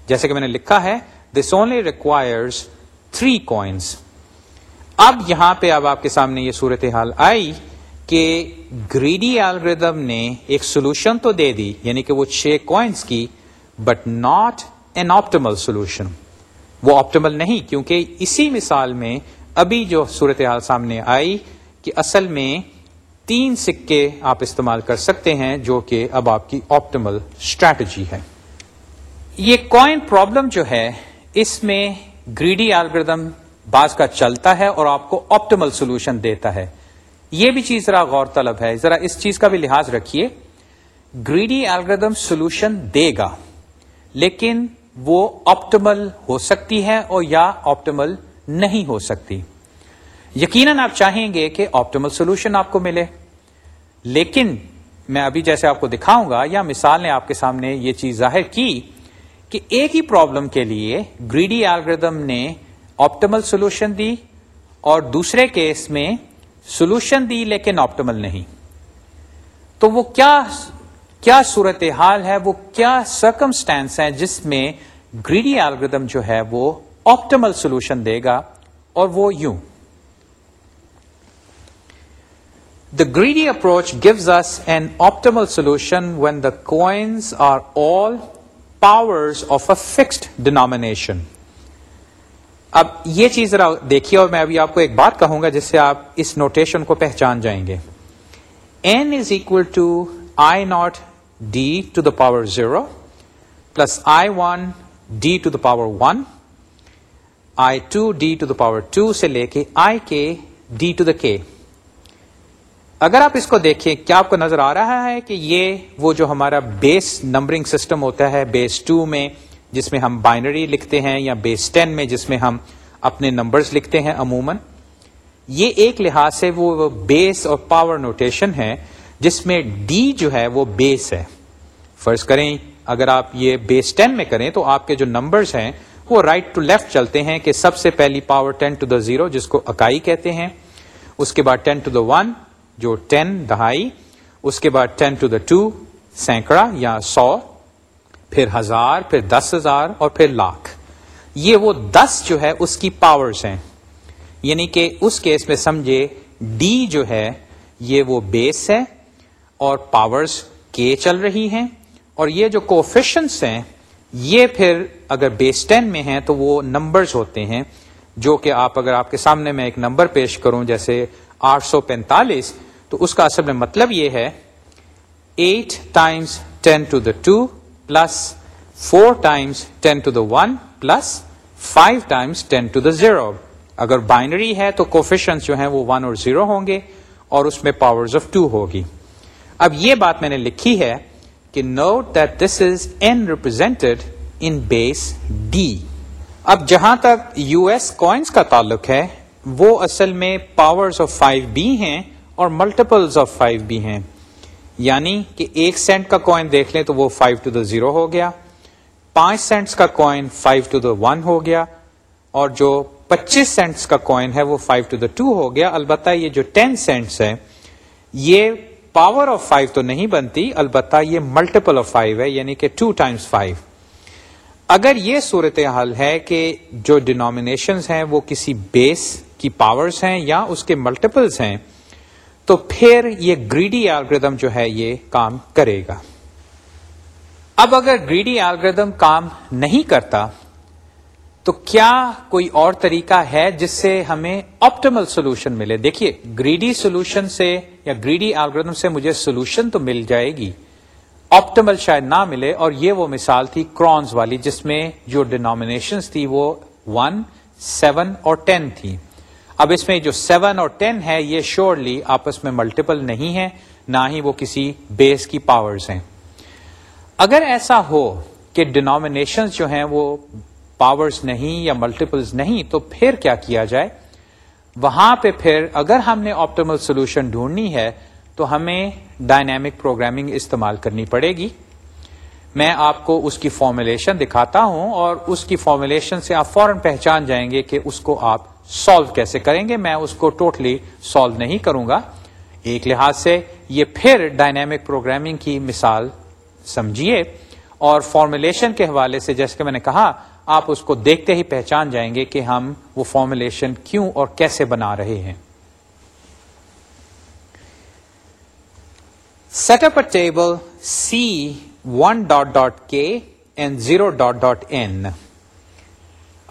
جیسے کہ میں نے لکھا ہے this only requires three coins اب یہاں پہ اب آپ کے سامنے یہ صورت حال آئی کہ گریڈی الگریدم نے ایک سولوشن تو دے دی یعنی کہ وہ چھ کوائنس کی but not an optimal solution وہ آپٹیمل نہیں، کیونکہ اسی مثال میں ابھی جو صورت حال سامنے آئی کہ اصل میں تین سکے آپ استعمال کر سکتے ہیں جو کہ اب آپ کی آپٹیمل اسٹریٹجی ہے۔ یہ کوائن پرابلم جو ہے، اس میں گریڈی الگریدم بعض کا چلتا ہے اور آپ کو آپٹیمل سولوشن دیتا ہے۔ یہ بھی چیز ذرا غور طلب ہے۔ ذرا اس چیز کا بھی لحاظ رکھیے۔ گریڈی الگریدم سولوشن دے گا، لیکن وہ آپٹیمل ہو سکتی ہے اور یا آپٹیمل نہیں ہو سکتی۔ یقیناً آپ چاہیں گے کہ آپٹیمل سولوشن آپ کو ملے۔ لیکن میں ابھی جیسے آپ کو دکھاؤں گا یا مثال نے آپ کے سامنے یہ چیز ظاہر کی کہ ایک ہی پرابلم کے لیے گریڈی الگریدم نے آپٹیمل سولوشن دی اور دوسرے کیس میں سولوشن دی لیکن آپٹیمل نہیں۔ تو وہ کیا کیا صورت حال ہے؟ وہ کیا سرکمسٹانس ہے جس میں گریڈی الگریدم جو ہے وہ آپٹیمل سولوشن دے گا اور وہ یوں۔ The greedy approach gives us an optimal solution when the coins are all power of a fixed denomination اب یہ چیز ذرا دیکھیے اور میں ابھی آپ کو ایک بات کہوں گا جس سے آپ اس نوٹیشن کو پہچان جائیں گے۔ N is equal to I naught D to the power zero plus I one D to the power one I two D to the power two سے لے کے I K D to the کے اگر آپ اس کو دیکھیں، کیا آپ کو نظر آ رہا ہے کہ یہ وہ جو ہمارا بیس نمبرنگ سسٹم ہوتا ہے بیس ٹو میں جس میں ہم بائنری لکھتے ہیں یا بیس ٹین میں جس میں ہم اپنے نمبرز لکھتے ہیں عموماً، یہ ایک لحاظ سے وہ بیس اور پاور نوٹیشن ہے جس میں ڈی جو ہے وہ بیس ہے۔ فرض کریں اگر آپ یہ بیس ٹین میں کریں تو آپ کے جو نمبرز ہیں وہ رائٹ ٹو لیفٹ چلتے ہیں کہ سب سے پہلی power ten to the zero جس کو اکائی کہتے ہیں، اس کے بعد ٹین ٹو دا ون جو ٹین دہائی، اس کے بعد ٹین ٹو دا ٹو سینکڑا یا سو پھر ہزار، پھر دس ہزار اور پھر لاکھ۔ یہ وہ دس جو ہے، اس کی پاورز ہیں۔ یعنی کہ اس کیس میں سمجھے ڈی جو ہے، یہ وہ بیس ہے اور پاورز کے چل رہی ہیں۔ اور یہ جو کوفیشنس ہیں، یہ پھر اگر بیس ٹین میں ہیں، تو وہ نمبرز ہوتے ہیں۔ جو کہ آپ، اگر آپ کے سامنے میں ایک نمبر پیش کروں، جیسے آٹھ سو پینتالیس، تو اس کا اصل میں مطلب یہ ہے eight times ten to the two plus four times ten to the one plus five times ten to the zero اگر بائنری ہے تو کوفیشن جو ہیں وہ ون اور زیرو ہوں گے اور اس میں پاورز آف ٹو ہوگی۔ اب یہ بات میں نے لکھی ہے کہ note that this is N represented in base D اب جہاں تک یو ایس کوائنس کا تعلق ہے، وہ اصل میں پاورز آف فائیو بی ہیں اور ملٹیپلز آف فائیو بی ہیں۔ یعنی کہ ایک سینٹ کا کوائن دیکھ لیں تو وہ فائیو ٹو دا زیرو ہو گیا۔ پانچ سینٹس کا coin five to the one ہو گیا۔ اور جو پچیس سینٹس کا کوائن ہے وہ فائیو ٹو دا ٹو ہو گیا۔ البتہ یہ جو ٹین سینٹس ہے یہ پاور آف فائیو تو نہیں بنتی، البتہ یہ ملٹیپل آف فائیو ہے یعنی کہ ٹو ٹائمس فائیو اگر یہ صورت حال ہے کہ جو ڈینامینیشن ہیں وہ کسی بیس کی پاورز ہیں یا اس کے ملٹیپلس ہیں تو پھر یہ گریڈی الگریدم جو ہے یہ کام کرے گا۔ اب اگر گریڈی الگریدم کام نہیں کرتا، تو کیا کوئی اور طریقہ ہے جس سے ہمیں آپٹیمل سولوشن ملے؟ دیکھیے گریڈی سولوشن سے یا گریڈی الگریدم سے مجھے سولوشن تو مل جائے گی۔ آپٹیمل شاید نہ ملے، اور یہ وہ مثال تھی کرونز والی، جس میں جو ڈینامینیشن تھی وہ ون سیون اور ٹین تھی اب اس میں جو سیون اور ٹین ہے، یہ شیورلی آپس میں ملٹیپل نہیں ہے نہ ہی وہ کسی بیس کی پاورز ہیں۔ اگر ایسا ہو کہ ڈینامینیشن جو ہیں وہ پاورز نہیں یا ملٹیپلز نہیں، تو پھر کیا کیا جائے؟ وہاں پہ پھر اگر ہم نے آپٹیمل سولوشن ڈھونڈنی ہے، تو ہمیں ڈائنامک پروگرامنگ استعمال کرنی پڑے گی۔ میں آپ کو اس کی فارمولیشن دکھاتا ہوں اور اس کی فارمولیشن سے آپ فوراً پہچان جائیں گے کہ اس کو آپ سالو کیسے کریں گے؟ میں اس کو ٹوٹلی سالو نہیں کروں گا۔ ایک لحاظ سے یہ پھر ڈائنامک پروگرامنگ کی مثال سمجھیے۔ اور فارمولیشن کے حوالے سے جیسے کہ میں نے کہا، آپ اس کو دیکھتے ہی پہچان جائیں گے کہ ہم وہ فارمولیشن کیوں اور کیسے بنا رہے ہیں۔ Set up a table C one dot dot K and zero dot dot N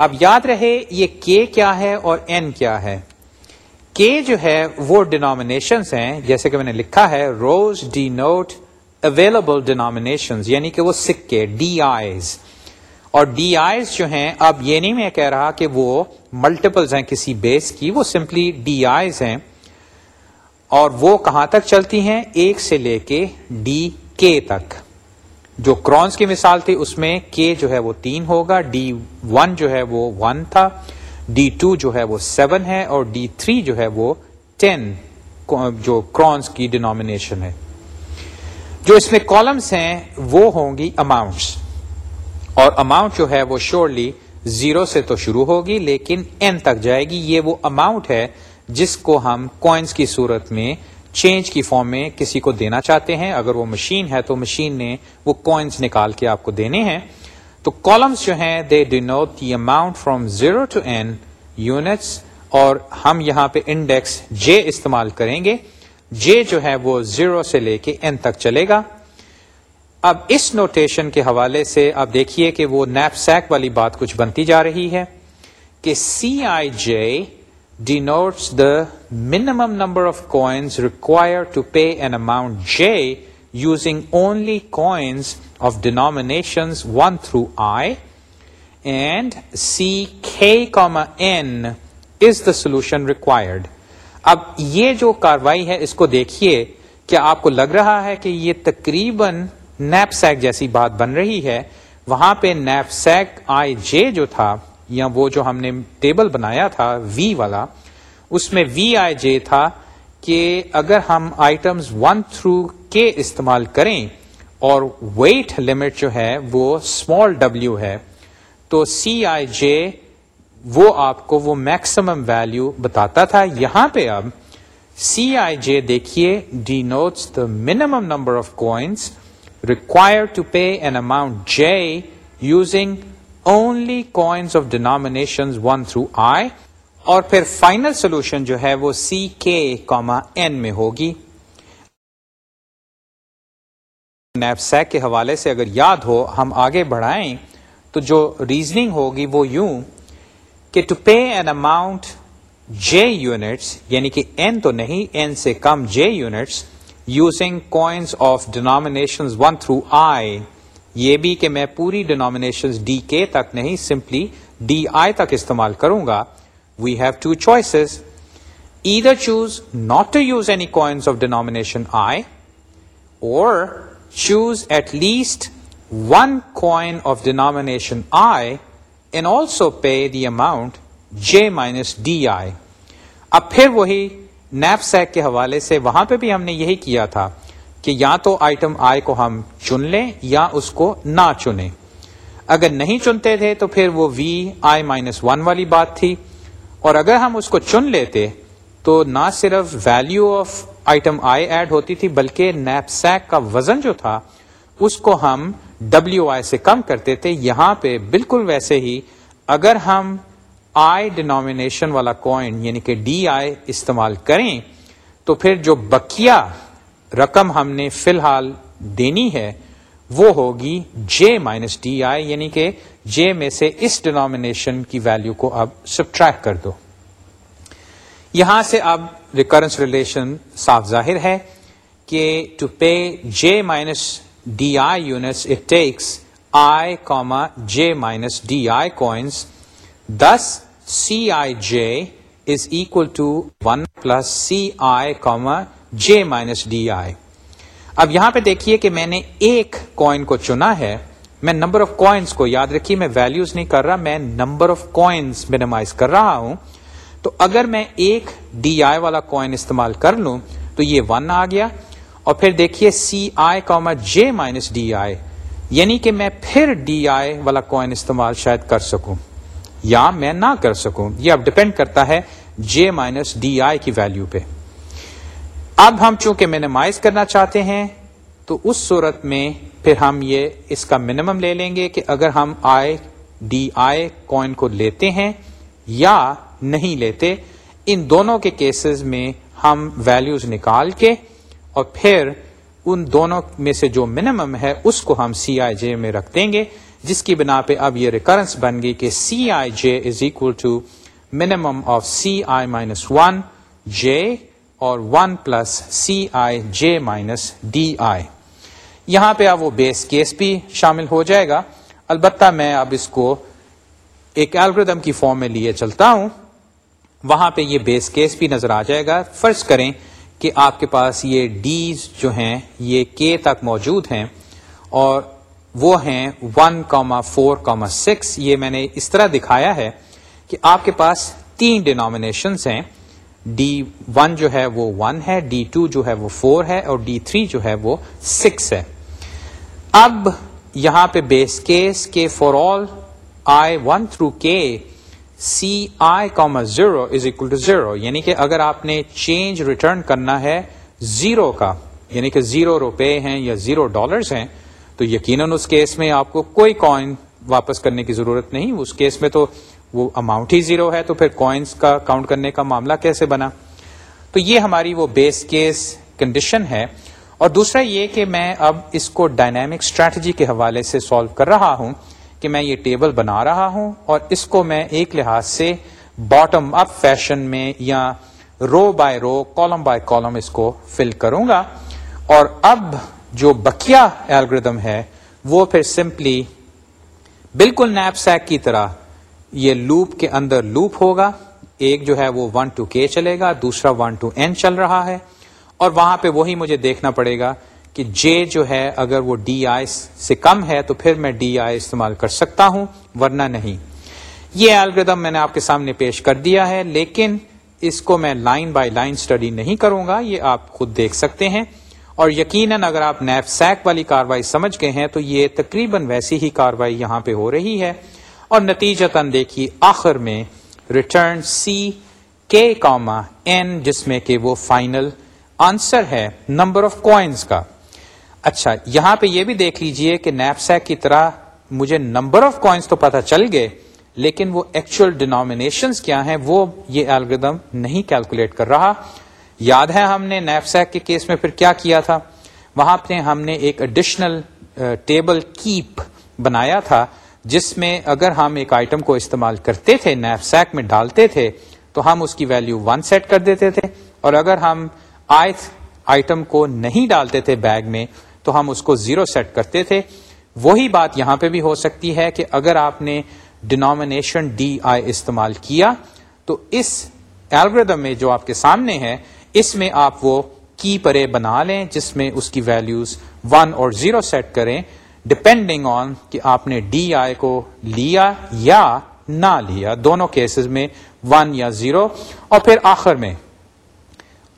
اب یاد رہے یہ کے کیا ہے اور این کیا ہے؟ کے جو ہے وہ ڈینامینیشن ہیں، جیسے کہ میں نے لکھا ہے rows D note available denomination یعنی کہ وہ سکے ڈی آئیز اور ڈی آئیز جو ہیں، اب یہ نہیں میں کہہ رہا کہ وہ ملٹیپلز ہیں کسی بیس کی، وہ سمپلی ڈی آئیز ہیں۔ اور وہ کہاں تک چلتی ہیں؟ ایک سے لے کے ڈی کے تک۔ جو کرونس کی مثال تھی، اس میں کے جو ہے وہ تین ہوگا ڈی ون جو ہے وہ ون تھا ڈی ٹو جو ہے وہ سیون ہے، اور ڈی تھری جو ہے وہ ٹین جو کرونس کی ڈینامینیشن ہے۔ جو اس میں کالمس ہیں، وہ ہوں گی اماؤنٹس اور اماؤنٹ جو ہے وہ شیورلی زیرو سے تو شروع ہوگی، لیکن این تک جائے گی۔ یہ وہ اماؤنٹ ہے جس کو ہم کوائنس کی صورت میں چینج کی فارم میں کسی کو دینا چاہتے ہیں، اگر وہ مشین ہے تو مشین نے وہ کوائنس نکال کے آپ کو دینے ہیں۔ تو کالمس جو ہیں they denote the amount from zero to N units اور ہم یہاں پہ انڈیکس جے استعمال کریں گے۔ جے جو ہے وہ زیرو سے لے کے این تک چلے گا۔ اب اس نوٹیشن کے حوالے سے آپ دیکھیے کہ وہ نیپ سیک والی بات کچھ بنتی جا رہی ہے کہ C I J denotes the minimum number of coins require to pay an amount J using only coins of denomination one through I and C comma N is the solution required اب یہ جو کاروائی ہے، اس کو دیکھیے، کیا آپ کو لگ رہا ہے کہ یہ تقریباً نیپ سیک جیسی بات بن رہی ہے؟ وہاں پہ نیپ سیک آئی جے جو تھا یا وہ جو ہم نے ٹیبل بنایا تھا وی والا، اس میں وی آئی جے تھا کہ اگر ہم آئٹمس ون تھرو کے استعمال کریں اور ویٹ لمٹ جو ہے وہ اسمال ڈبلو ہے، تو سی آئی جے وہ آپ کو وہ میکسیمم ویلو بتاتا تھا۔ یہاں پہ اب سی آئی جے دیکھیے denotes the minimum number of coins require to pay an amount J using only coins of denomination one through I اور پھر فائنل سولوشن جو ہے وہ سی کے کاما این میں ہوگی. نیپ سیک کے حوالے سے اگر یاد ہو، ہم آگے بڑھائیں تو جو ریزننگ ہوگی وہ یوں کہ to pay an amount J units یعنی کہ این تو نہیں این سے کم J units using coins of denomination one through I یہ بھی کہ میں پوری ڈینامینیشن ڈی کے تک نہیں سمپلی ڈی آئی تک استعمال کروں گا۔ We have two choices either choose not to use any coins of denomination I or choose at least one coin of denomination I and also pay the amount J minus DI. اب پھر وہی nap سیک کے حوالے سے وہاں پہ بھی ہم نے یہی کیا تھا۔ کہ یا تو آئٹم آئی کو ہم چن لیں یا اس کو نہ چنیں۔ اگر نہیں چنتے تھے تو پھر وہ وی آئی مائنس ون والی بات تھی۔ اور اگر ہم اس کو چن لیتے تو نہ صرف value of item I add ہوتی تھی بلکہ نیپ سیک کا وزن جو تھا اس کو ہم ڈبلو آئی سے کم کرتے تھے۔ یہاں پہ بالکل ویسے ہی اگر ہم آئی ڈینومینیشن والا کوائن یعنی کہ ڈی آئی استعمال کریں تو پھر جو بکیا رقم ہم نے فی الحال دینی ہے، وہ ہوگی جے مائنس ڈی آئی یعنی کہ جے میں سے اس ڈینومینیشن کی ویلو کو اب سبٹریکٹ کر دو۔ یہاں سے اب ریکرنس ریلیشن صاف ظاہر ہے کہ to pay J minus D I units it takes I comma J minus D I coins this C I J is equal to one plus C I comma J minus D I اب یہاں پہ دیکھیے کہ میں نے ایک coin کو چنا ہے، میں نمبر آف کوائنس کو یاد رکھیے میں ویلوز نہیں کر رہا، میں نمبر آف کوائنس مینیمائز کر رہا ہوں۔ تو اگر میں ایک ڈی آئی والا کوائن استعمال کر لوں، تو یہ ون آ گیا۔ اور پھر دیکھیے C I comma J minus D I یعنی کہ میں پھر ڈی آئی والا کوائن استعمال شاید کر سکوں۔ یا میں نہ کر سکوں، یہ اب ڈپینڈ کرتا ہے جے مائنس ڈی آئی کی ویلو پہ۔ اب ہم چونکہ مینیمائز کرنا چاہتے ہیں، تو اس صورت میں پھر ہم یہ اس کا منیمم لے لیں گے کہ اگر ہم آئی ڈی آئی کوائن کو لیتے ہیں یا نہیں لیتے، ان دونوں کے کیسز میں ہم ویلیوز نکال کے اور پھر ان دونوں میں سے جو منیمم ہے، اس کو ہم سی آئی جے میں رکھ دیں گے، جس کی بنا پہ اب یہ ریکرنس بن گئی کہ C I J is equal to minimum of C I minus one J اور one plus C I J minus D I. یہاں پہ اب وہ بیس کیس بھی شامل ہو جائے گا۔ البتہ میں اب اس کو ایک الگریدم کی فارم میں لیے چلتا ہوں۔ وہاں پہ یہ بیس کیس بھی نظر آ جائے گا۔ فرض کریں کہ آپ کے پاس یہ ڈیز جو ہیں، یہ کے تک موجود ہیں اور وہ ہیں one comma four comma six. یہ میں نے اس طرح دکھایا ہے کہ آپ کے پاس تین ڈینامینیشنس ہیں۔ ڈی ون جو ہے وہ ون ہے، ڈی ٹو جو ہے وہ فور ہے، اور ڈی تھری جو ہے وہ سکس ہے۔ اب یہاں پہ بیس کیس کے for all I one through K C I comma zero is equal to zero یعنی کہ اگر آپ نے چینج ریٹرن کرنا ہے زیرو کا یعنی کہ زیرو روپے ہیں یا زیرو ڈالرز ہیں، تو یقیناً اس کیس میں آپ کو کوئی کوائن واپس کرنے کی ضرورت نہیں۔ اس کیس میں تو وہ اماؤنٹ ہی زیرو ہے تو پھر کوائنس کا کاؤنٹ کرنے کا معاملہ کیسے بنا؟ تو یہ ہماری وہ بیس کیس کنڈیشن ہے اور دوسرا یہ کہ میں اب اس کو ڈائنامک اسٹریٹجی کے حوالے سے سالو کر رہا ہوں کہ میں یہ ٹیبل بنا رہا ہوں اور اس کو میں ایک لحاظ سے باٹم اپ فیشن میں یا row by row column by column اس کو فل کروں گا اور اب جو بکیا ایلگردم ہے وہ پھر سمپلی بالکل نیپ سیک کی طرح یہ لوپ کے اندر لوپ ہوگا۔ ایک جو ہے وہ ون ٹو کے چلے گا، دوسرا ون ٹو این چل رہا ہے۔ اور وہاں پہ وہی مجھے دیکھنا پڑے گا کہ جے جو ہے، اگر وہ ڈی آئی سے کم ہے تو پھر میں ڈی آئی استعمال کر سکتا ہوں، ورنہ نہیں۔ یہ الگریدم میں نے آپ کے سامنے پیش کر دیا ہے، لیکن اس کو میں لائن بائی لائن اسٹڈی نہیں کروں گا، یہ آپ خود دیکھ سکتے ہیں۔ اور یقیناً اگر آپ نیپ سیک والی کاروائی سمجھ گئے ہیں تو یہ تقریباً ویسی ہی کاروائی یہاں پہ ہو رہی ہے۔ اور نتیجہ تن دیکھیے، آخر میں ریٹرن سی کے کاما این جس میں کہ وہ فائنل آنسر ہے نمبر آف کوائنس کا۔ اچھا یہاں پہ یہ بھی دیکھ لیجیے کہ نیپ سیک کی طرح مجھے نمبر آف کوائنس تو پتہ چل گئے، لیکن وہ ایکچوئل ڈینامینیشنس کیا ہیں، وہ یہ الگریدم نہیں کیلکولیٹ کر رہا۔ یاد ہے ہم نے نیپ سیک کے کیس میں پھر کیا کیا تھا؟ وہاں پہ ہم نے ایک اڈیشنل ٹیبل کیپ بنایا تھا۔ جس میں اگر ہم ایک آئٹم کو استعمال کرتے تھے نیپ سیک میں ڈالتے تھے، تو ہم اس کی ویلو ون سیٹ کر دیتے تھے۔ اور اگر ہم آئٹ آئٹم کو نہیں ڈالتے تھے بیگ میں، تو ہم اس کو زیرو سیٹ کرتے تھے۔ وہی بات یہاں پہ بھی ہو سکتی ہے کہ اگر آپ نے ڈینامینیشن ڈی آئی استعمال کیا، تو اس ایلگردم میں جو آپ کے سامنے ہے، اس میں آپ وہ کی پرے بنا لیں جس میں اس کی ویلیوز ون اور زیرو سیٹ کریں۔ ڈپینڈنگ آن کہ آپ نے ڈی آئی کو لیا یا نہ لیا، دونوں کیسز میں ون یا زیرو اور پھر آخر میں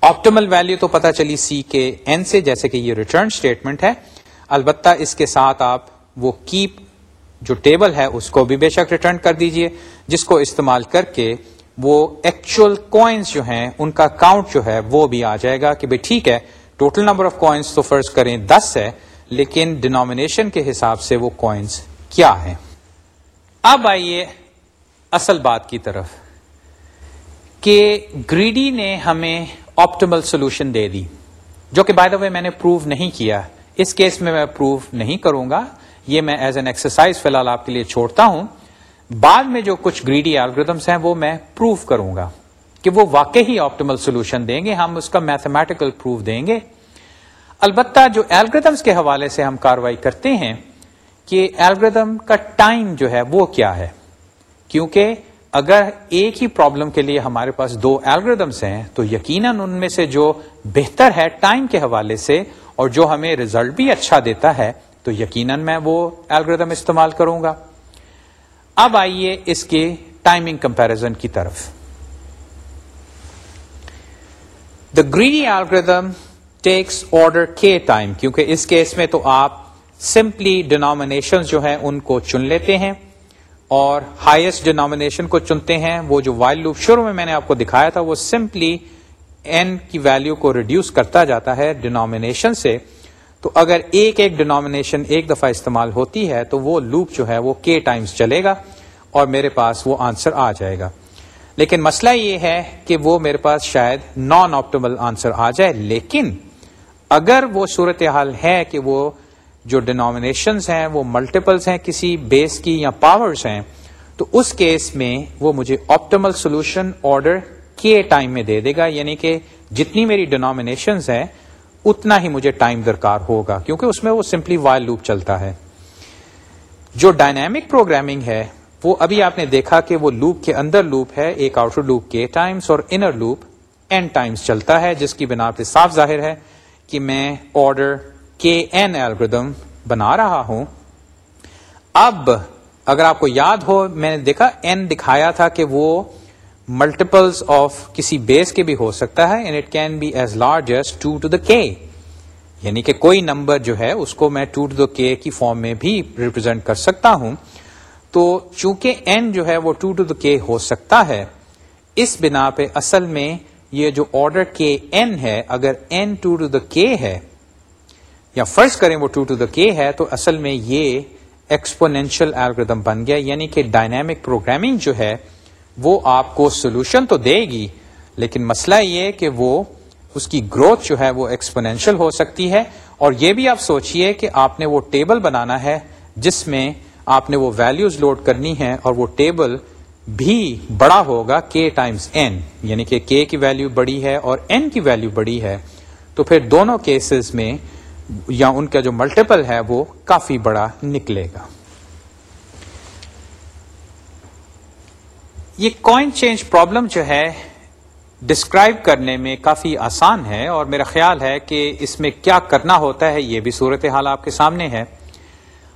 آپٹیمل ویلو تو پتا چلی سی کے این سے، جیسے کہ یہ ریٹرن اسٹیٹمنٹ ہے۔ البتہ اس کے ساتھ آپ وہ کیپ جو ٹیبل ہے، اس کو بھی بے شک ریٹرن کر دیجیے۔ جس کو استعمال کر کے وہ ایکچوئل کوائنس جو ہیں، ان کا کاؤنٹ جو ہے، وہ بھی آ جائے گا کہ بھائی ٹھیک ہے ٹوٹل نمبر آف کوائنس تو فرض کریں، دس ہے۔ لیکن ڈینامینیشن کے حساب سے وہ کوائنس کیا ہے اب آئیے اصل بات کی طرف کہ گریڈی نے ہمیں آپٹیمل سولوشن دے دی، جو کہ بائی دا وے میں نے پروو نہیں کیا۔ اس کیس میں میں پروو نہیں کروں گا۔ یہ میں ایز این ایکسرسائز فی الحال آپ کے لیے چھوڑتا ہوں۔ بعد میں جو کچھ گریڈی الگریدمس ہیں وہ میں پروف کروں گا کہ وہ واقعی آپٹیمل سولوشن دیں گے۔ ہم اس کا میتھمیٹیکل پروف دیں گے۔ البتہ جو الگریدمس کے حوالے سے ہم کاروائی کرتے ہیں، کہ الگریدم کا ٹائم جو ہے وہ کیا ہے؟ کیونکہ اگر ایک ہی پرابلم کے لیے ہمارے پاس دو الگریدمس ہیں، تو یقیناً ان میں سے جو بہتر ہے ٹائم کے حوالے سے اور جو ہمیں ریزلٹ بھی اچھا دیتا ہے، تو یقیناً میں وہ الگریدم استعمال کروں گا۔ اب آئیے اس کے ٹائمنگ کمپیرزن کی طرف۔ The greedy algorithm takes order K time کیونکہ اس کیس میں تو آپ سمپلی ڈینامینیشن جو ہیں ان کو چن لیتے ہیں اور ہائیسٹ ڈینامینیشن کو چنتے ہیں، وہ جو وائلڈ لوپ شروع میں میں نے آپ کو دکھایا تھا، وہ سمپلی این کی ویلو کو ریڈیوس کرتا جاتا ہے ڈینامینیشن سے۔ تو اگر ایک ایک ڈینامینیشن ایک دفعہ استعمال ہوتی ہے، تو وہ لوپ جو ہے وہ کے ٹائمز چلے گا اور میرے پاس وہ آنسر آ جائے گا۔ لیکن مسئلہ یہ ہے کہ وہ میرے پاس شاید نان آپٹیمل آنسر آ جائے، لیکن اگر وہ صورتحال ہے کہ وہ جو ڈینامینیشنز ہیں، وہ ملٹیپلز ہیں کسی بیس کی یا پاورز ہیں، تو اس کیس میں وہ مجھے optimal solution order K time میں دے دے گا یعنی کہ جتنی میری ڈینامینیشنز ہیں، اتنا ہی مجھے ٹائم درکار ہوگا، کیونکہ اس میں وہ سمپلی وائل لوپ چلتا ہے۔ جو ڈائنامک پروگرامنگ ہے، وہ ابھی آپ نے دیکھا کہ وہ لوپ کے اندر لوپ ہے، ایک آؤٹر لوپ کے ٹائمس اور انر لوپ این ٹائمس چلتا ہے، جس کی بنا پہ صاف ظاہر ہے۔ کہ میں آرڈر کے این ایلگردم بنا رہا ہوں۔ اب اگر آپ کو یاد ہو، میں نے دیکھا این دکھایا تھا کہ وہ ملٹیپلس آف کسی بیس کے بھی ہو سکتا ہے and it can be as large as two to the K یعنی کہ کوئی نمبر جو ہے، اس کو میں ٹو ٹو دا کے کی فارم میں بھی ریپرزینٹ کر سکتا ہوں۔ تو چونکہ این جو ہے، وہ ٹو ٹو دا کے ہو سکتا ہے، اس بنا پہ اصل میں یہ جو آرڈر کے این ہے، اگر این ٹو ٹو دا کے ہے، یا فرض کریں وہ ٹو ٹو دا کے ہے، تو اصل میں یہ ایکسپونینشل ایلگردم بن گیا یعنی کہ ڈائنامک پروگرامنگ جو ہے وہ آپ کو سولوشن تو دے گی، لیکن مسئلہ یہ کہ وہ اس کی گروتھ جو ہے وہ ایکسپونینشل ہو سکتی ہے، اور یہ بھی آپ سوچئے کہ آپ نے وہ ٹیبل بنانا ہے جس میں آپ نے وہ ویلیوز لوڈ کرنی ہے اور وہ ٹیبل بھی بڑا ہوگا کے ٹائمز این یعنی کہ کے کی ویلیو بڑی ہے اور این کی ویلیو بڑی ہے، تو پھر دونوں کیسز میں یا ان کا جو ملٹیپل ہے وہ کافی بڑا نکلے گا۔ یہ کوائن چینج پرابلم جو ہے ڈسکرائب کرنے میں کافی آسان ہے اور میرا خیال ہے کہ اس میں کیا کرنا ہوتا ہے یہ بھی صورت حال آپ کے سامنے ہے۔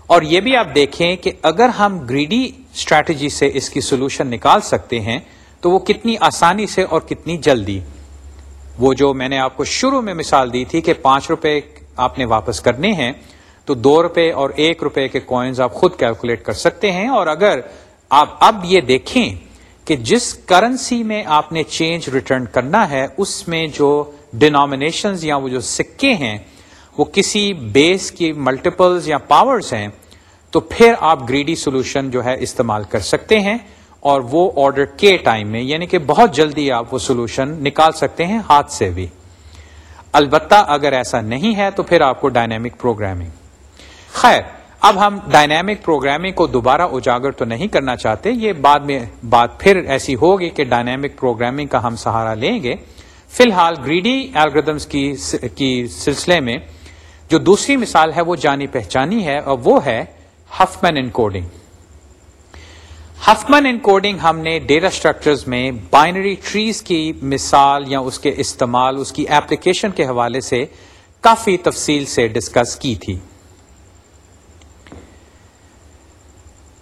اور یہ بھی آپ دیکھیں کہ اگر ہم گریڈی اسٹریٹجی سے اس کی سولوشن نکال سکتے ہیں، تو وہ کتنی آسانی سے اور کتنی جلدی۔ وہ جو میں نے آپ کو شروع میں مثال دی تھی کہ پانچ روپے آپ نے واپس کرنے ہیں، تو دو روپے اور ایک روپے کے کوائنز آپ خود کیلکولیٹ کر سکتے ہیں۔ اور اگر آپ اب یہ دیکھیں کہ جس کرنسی میں آپ نے چینج ریٹرن کرنا ہے، اس میں جو ڈینامینیشن یا وہ جو سکے ہیں، وہ کسی بیس کی ملٹیپلز یا پاورز ہیں۔ تو پھر آپ گریڈی سولوشن جو ہے استعمال کر سکتے ہیں اور وہ آرڈر کے ٹائم میں یعنی کہ بہت جلدی آپ وہ سولوشن نکال سکتے ہیں ہاتھ سے بھی۔ البتہ اگر ایسا نہیں ہے تو پھر آپ کو ڈائنامک پروگرامنگ خیر، اب ہم ڈائنامک پروگرامنگ کو دوبارہ اجاگر تو نہیں کرنا چاہتے، یہ بعد میں بات پھر ایسی ہوگی کہ ڈائنامک پروگرامنگ کا ہم سہارا لیں گے۔ فی الحال گریڈی ایلگردمس کی سلسلے میں جو دوسری مثال ہے وہ جانی پہچانی ہے اور وہ ہے ہف مین ان کوڈنگ ہفمن ان کوڈنگ ہم نے ڈیٹا اسٹرکچرز میں بائنری ٹریز کی مثال یا اس کے استعمال، اس کی ایپلیکیشن کے حوالے سے کافی تفصیل سے ڈسکس کی تھی۔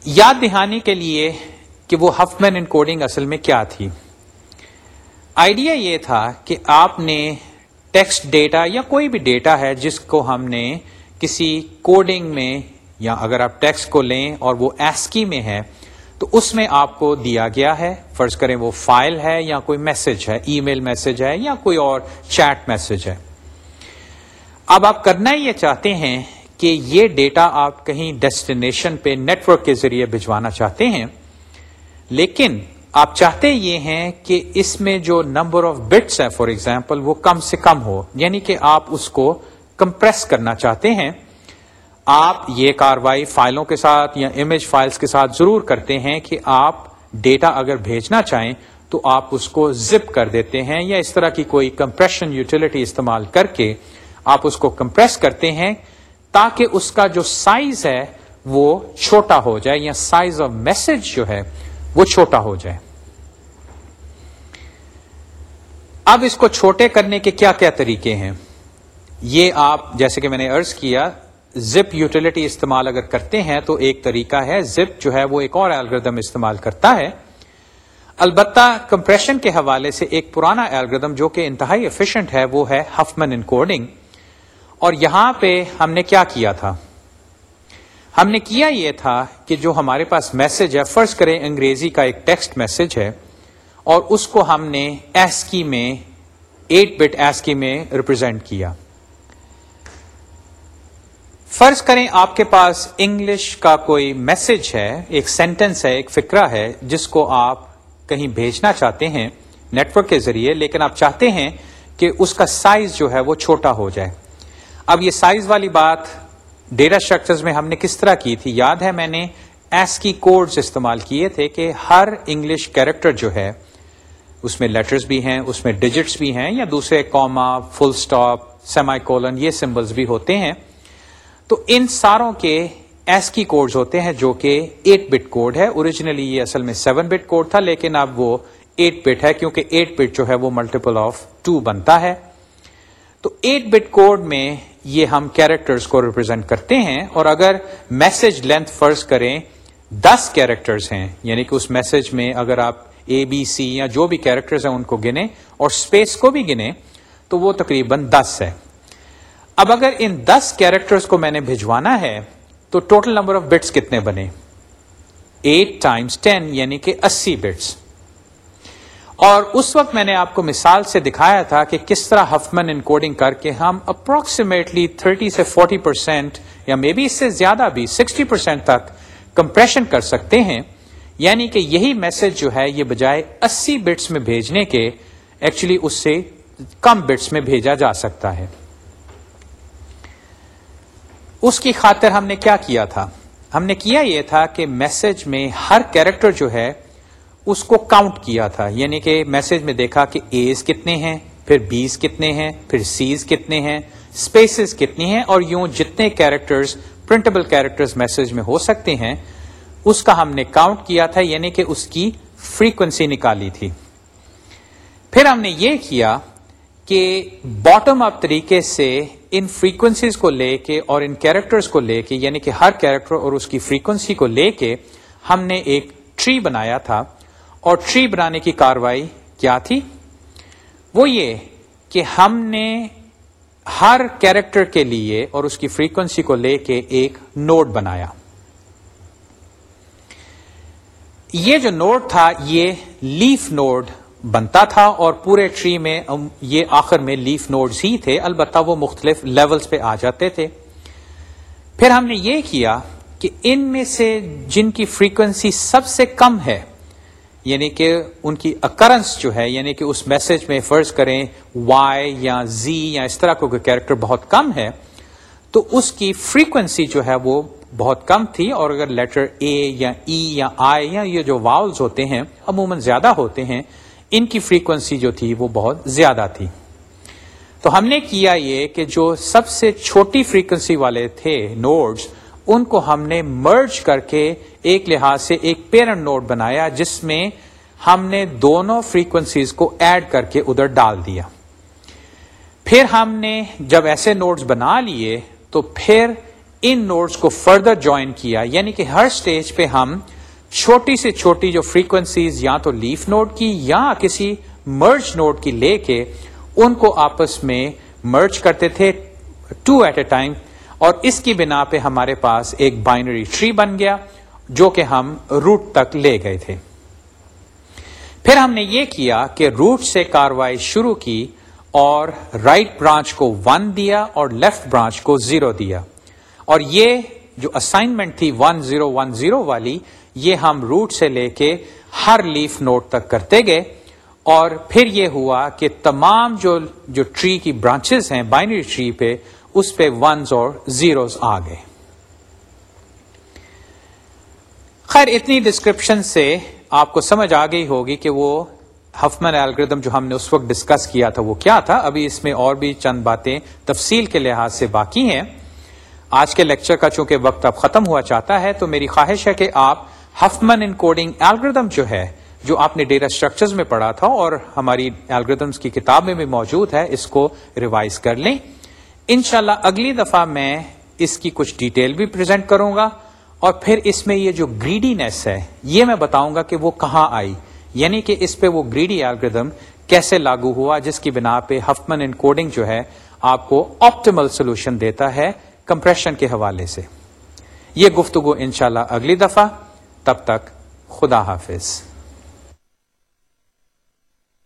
یاد دہانی کے لیے کہ وہ ہفمن ان کوڈنگ اصل میں کیا تھی۔ آئیڈیا یہ تھا کہ آپ نے ٹیکسٹ ڈیٹا یا کوئی بھی ڈیٹا ہے جس کو ہم نے کسی کوڈنگ میں یا اگر آپ ٹیکسٹ کو لیں اور وہ ایسکی میں ہے، تو اس میں آپ کو دیا گیا ہے، فرض کریں وہ فائل ہے یا کوئی میسج ہے ای میل میسج ہے یا کوئی اور چیٹ میسج ہے۔ اب آپ کرنا یہ چاہتے ہیں کہ یہ ڈیٹا آپ کہیں ڈیسٹینیشن پہ نیٹورک کے ذریعے بھجوانا چاہتے ہیں، لیکن آپ چاہتے یہ ہیں کہ اس میں جو نمبر آف بٹس ہے فار ایگزامپل، وہ کم سے کم ہو یعنی کہ آپ اس کو کمپریس کرنا چاہتے ہیں۔ آپ یہ کاروائی فائلوں کے ساتھ یا امیج فائلز کے ساتھ ضرور کرتے ہیں کہ آپ ڈیٹا اگر بھیجنا چاہیں تو آپ اس کو زپ کر دیتے ہیں یا اس طرح کی کوئی کمپریشن یوٹیلٹی استعمال کر کے آپ اس کو کمپریس کرتے ہیں تاکہ اس کا جو سائز ہے وہ چھوٹا ہو جائے یا سائز آف میسج جو ہے وہ چھوٹا ہو جائے۔ اب اس کو چھوٹے کرنے کے کیا کیا طریقے ہیں؟ یہ آپ جیسے کہ میں نے ارض کیا زپ یوٹیلٹی استعمال اگر کرتے ہیں تو ایک طریقہ ہے، زپ جو ہے وہ ایک اور الگردم استعمال کرتا ہے۔ البتہ کمپریشن کے حوالے سے ایک پرانا الگردم جو کہ انتہائی افیشینٹ ہے، وہ ہے ہفمن ان کوڈنگ اور یہاں پہ ہم نے کیا کیا تھا؟ ہم نے کیا یہ تھا کہ جو ہمارے پاس میسج ہے، فرض کریں انگریزی کا ایک ٹیکسٹ میسج ہے اور اس کو ہم نے ایسکی میں ایٹ بٹ ایسکی میں ریپرزینٹ کیا۔ فرض کریں آپ کے پاس انگلش کا کوئی میسج ہے، ایک سینٹینس ہے، ایک فکرہ ہے، جس کو آپ کہیں بھیجنا چاہتے ہیں نیٹورک کے ذریعے، لیکن آپ چاہتے ہیں کہ اس کا سائز جو ہے وہ چھوٹا ہو جائے۔ اب یہ سائز والی بات ڈیٹا اسٹرکچر میں ہم نے کس طرح کی تھی؟ یاد ہے میں نے ایس کی کوڈز استعمال کیے تھے کہ ہر انگلش کیریکٹر جو ہے، اس میں لیٹرز بھی ہیں، اس میں ڈیجٹس بھی ہیں، یا دوسرے comma full stop semicolon یہ سمبلس بھی ہوتے ہیں۔ تو ان ساروں کے ایس کی کوڈز ہوتے ہیں جو کہ ایٹ بٹ کوڈ ہے۔ اوریجنلی یہ اصل میں سیون بٹ کوڈ تھا، لیکن اب وہ ایٹ بٹ ہے، کیونکہ ایٹ بٹ جو ہے وہ ملٹیپل آف ٹو بنتا ہے۔ تو ایٹ بٹ کوڈ میں یہ ہم کیریکٹرز کو ریپرزینٹ کرتے ہیں، اور اگر میسج لینتھ فرض کریں دس کیریکٹرز ہیں یعنی کہ اس میسج میں اگر آپ اے بی سی یا جو بھی کیریکٹرز ہیں ان کو گنے اور اسپیس کو بھی گنے تو وہ تقریباً دس ہے۔ اب اگر ان دس کیریکٹرز کو میں نے بھجوانا ہے، تو ٹوٹل نمبر آف بٹس کتنے بنے؟ ایٹ ٹائمس ٹین یعنی کہ اسی بٹس۔ اور اس وقت میں نے آپ کو مثال سے دکھایا تھا کہ کس طرح ہفمن ان کوڈنگ کر کے ہم اپروکسیمیٹلی 30 سے 40 پرسینٹ، یا مے بی اس سے زیادہ بھی 60 پرسینٹ تک کمپریشن کر سکتے ہیں۔ یعنی کہ یہی میسج جو ہے، یہ بجائے اسی بٹس میں بھیجنے کے، ایکچولی اس سے کم بٹس میں بھیجا جا سکتا ہے۔ اس کی خاطر ہم نے کیا کیا تھا؟ ہم نے کیا یہ تھا کہ میسج میں ہر کیریکٹر جو ہے، اس کو کاؤنٹ کیا تھا۔ یعنی کہ میسج میں دیکھا کہ ایز کتنے ہیں، پھر بیس کتنے ہیں، پھر سیز کتنے ہیں اسپیسیز کتنی ہیں اور یوں جتنے کیریکٹرز پرنٹبل کیریکٹرز میسج میں ہو سکتے ہیں، اس کا ہم نے کاؤنٹ کیا تھا یعنی کہ اس کی فریکوینسی نکالی تھی۔ پھر ہم نے یہ کیا کہ باٹم اپ طریقے سے ان فریکوینسیز کو لے کے اور ان کیریکٹرز کو لے کے یعنی کہ ہر کیریکٹر اور اس کی فریکوینسی کو لے کے ہم نے ایک ٹری بنایا تھا۔ اور ٹری بنانے کی کاروائی کیا تھی؟ وہ یہ کہ ہم نے ہر کیریکٹر کے لیے اور اس کی فریکوینسی کو لے کے ایک نوڈ بنایا۔ یہ جو نوڈ تھا، یہ لیف نوڈ بنتا تھا اور پورے ٹری میں یہ آخر میں لیف نوڈز ہی تھے، البتہ وہ مختلف لیولز پہ آ جاتے تھے۔ پھر ہم نے یہ کیا کہ ان میں سے جن کی فریکوینسی سب سے کم ہے یعنی کہ ان کی اکرنس جو ہے یعنی کہ اس میسج میں فرض کریں وائی یا زی یا اس طرح کو کیریکٹر بہت کم ہے، تو اس کی فریکوینسی جو ہے وہ بہت کم تھی۔ اور اگر لیٹر اے یا ای e یا آئی یا یہ جو واولز ہوتے ہیں، عموماً زیادہ ہوتے ہیں ان کی فریکوینسی جو تھی وہ بہت زیادہ تھی۔ تو ہم نے کیا یہ کہ جو سب سے چھوٹی فریکوینسی والے تھے نوڈز ان کو ہم نے مرج کر کے ایک لحاظ سے ایک پیرنٹ نوٹ بنایا، جس میں ہم نے دونوں فریکوینسیز کو ایڈ کر کے ادھر ڈال دیا۔ پھر ہم نے جب ایسے نوٹس بنا لیے، تو پھر ان نوٹس کو فردر جوائن کیا یعنی کہ ہر سٹیج پہ ہم چھوٹی سے چھوٹی جو فریکوینسیز یا تو لیف نوٹ کی یا کسی مرج نوٹ کی لے کے ان کو آپس میں مرج کرتے تھے ٹو ایٹ اے ٹائم اور اس کی بنا پہ ہمارے پاس ایک بائنری ٹری بن گیا جو کہ ہم روٹ تک لے گئے تھے۔ پھر ہم نے یہ کیا کہ روٹ سے کاروائی شروع کی اور رائٹ right برانچ کو ون دیا اور لیفٹ برانچ کو زیرو دیا۔ اور یہ جو اسائنمنٹ تھی ون زیرو ون زیرو والی یہ ہم روٹ سے لے کے ہر لیف نوٹ تک کرتے گئے اور پھر یہ ہوا کہ تمام جو جو ٹری کی برانچز ہیں بائنری ٹری پہ، اس پہ ونز اور زیروز آ گئے۔ خیر، اتنی ڈسکرپشن سے آپ کو سمجھ آ گئی ہوگی کہ وہ ہفمن الگریدم جو ہم نے اس وقت ڈسکس کیا تھا وہ کیا تھا۔ ابھی اس میں اور بھی چند باتیں تفصیل کے لحاظ سے باقی ہیں۔ آج کے لیکچر کا چونکہ وقت اب ختم ہوا چاہتا ہے، تو میری خواہش ہے کہ آپ ہفمن ان کوڈنگ الگریدم جو ہے، جو آپ نے ڈیٹا اسٹرکچرز میں پڑھا تھا اور ہماری الگریدمس کی کتاب میں بھی موجود ہے، اس کو ریوائز کر لیں۔ انشاءاللہ اگلی دفعہ میں اس کی کچھ ڈیٹیل بھی پریزنٹ کروں گا اور پھر اس میں یہ جو گریڈینس ہے، یہ میں بتاؤں گا کہ وہ کہاں آئی۔ یعنی کہ اس پہ وہ گریڈی الگریدم کیسے لاگو ہوا، جس کی بنا پہ ہفمن ان کوڈنگ جو ہے آپ کو آپٹیمل سولوشن دیتا ہے کمپریشن کے حوالے سے۔ یہ گفتگو انشاءاللہ اگلی دفعہ۔ تب تک خدا حافظ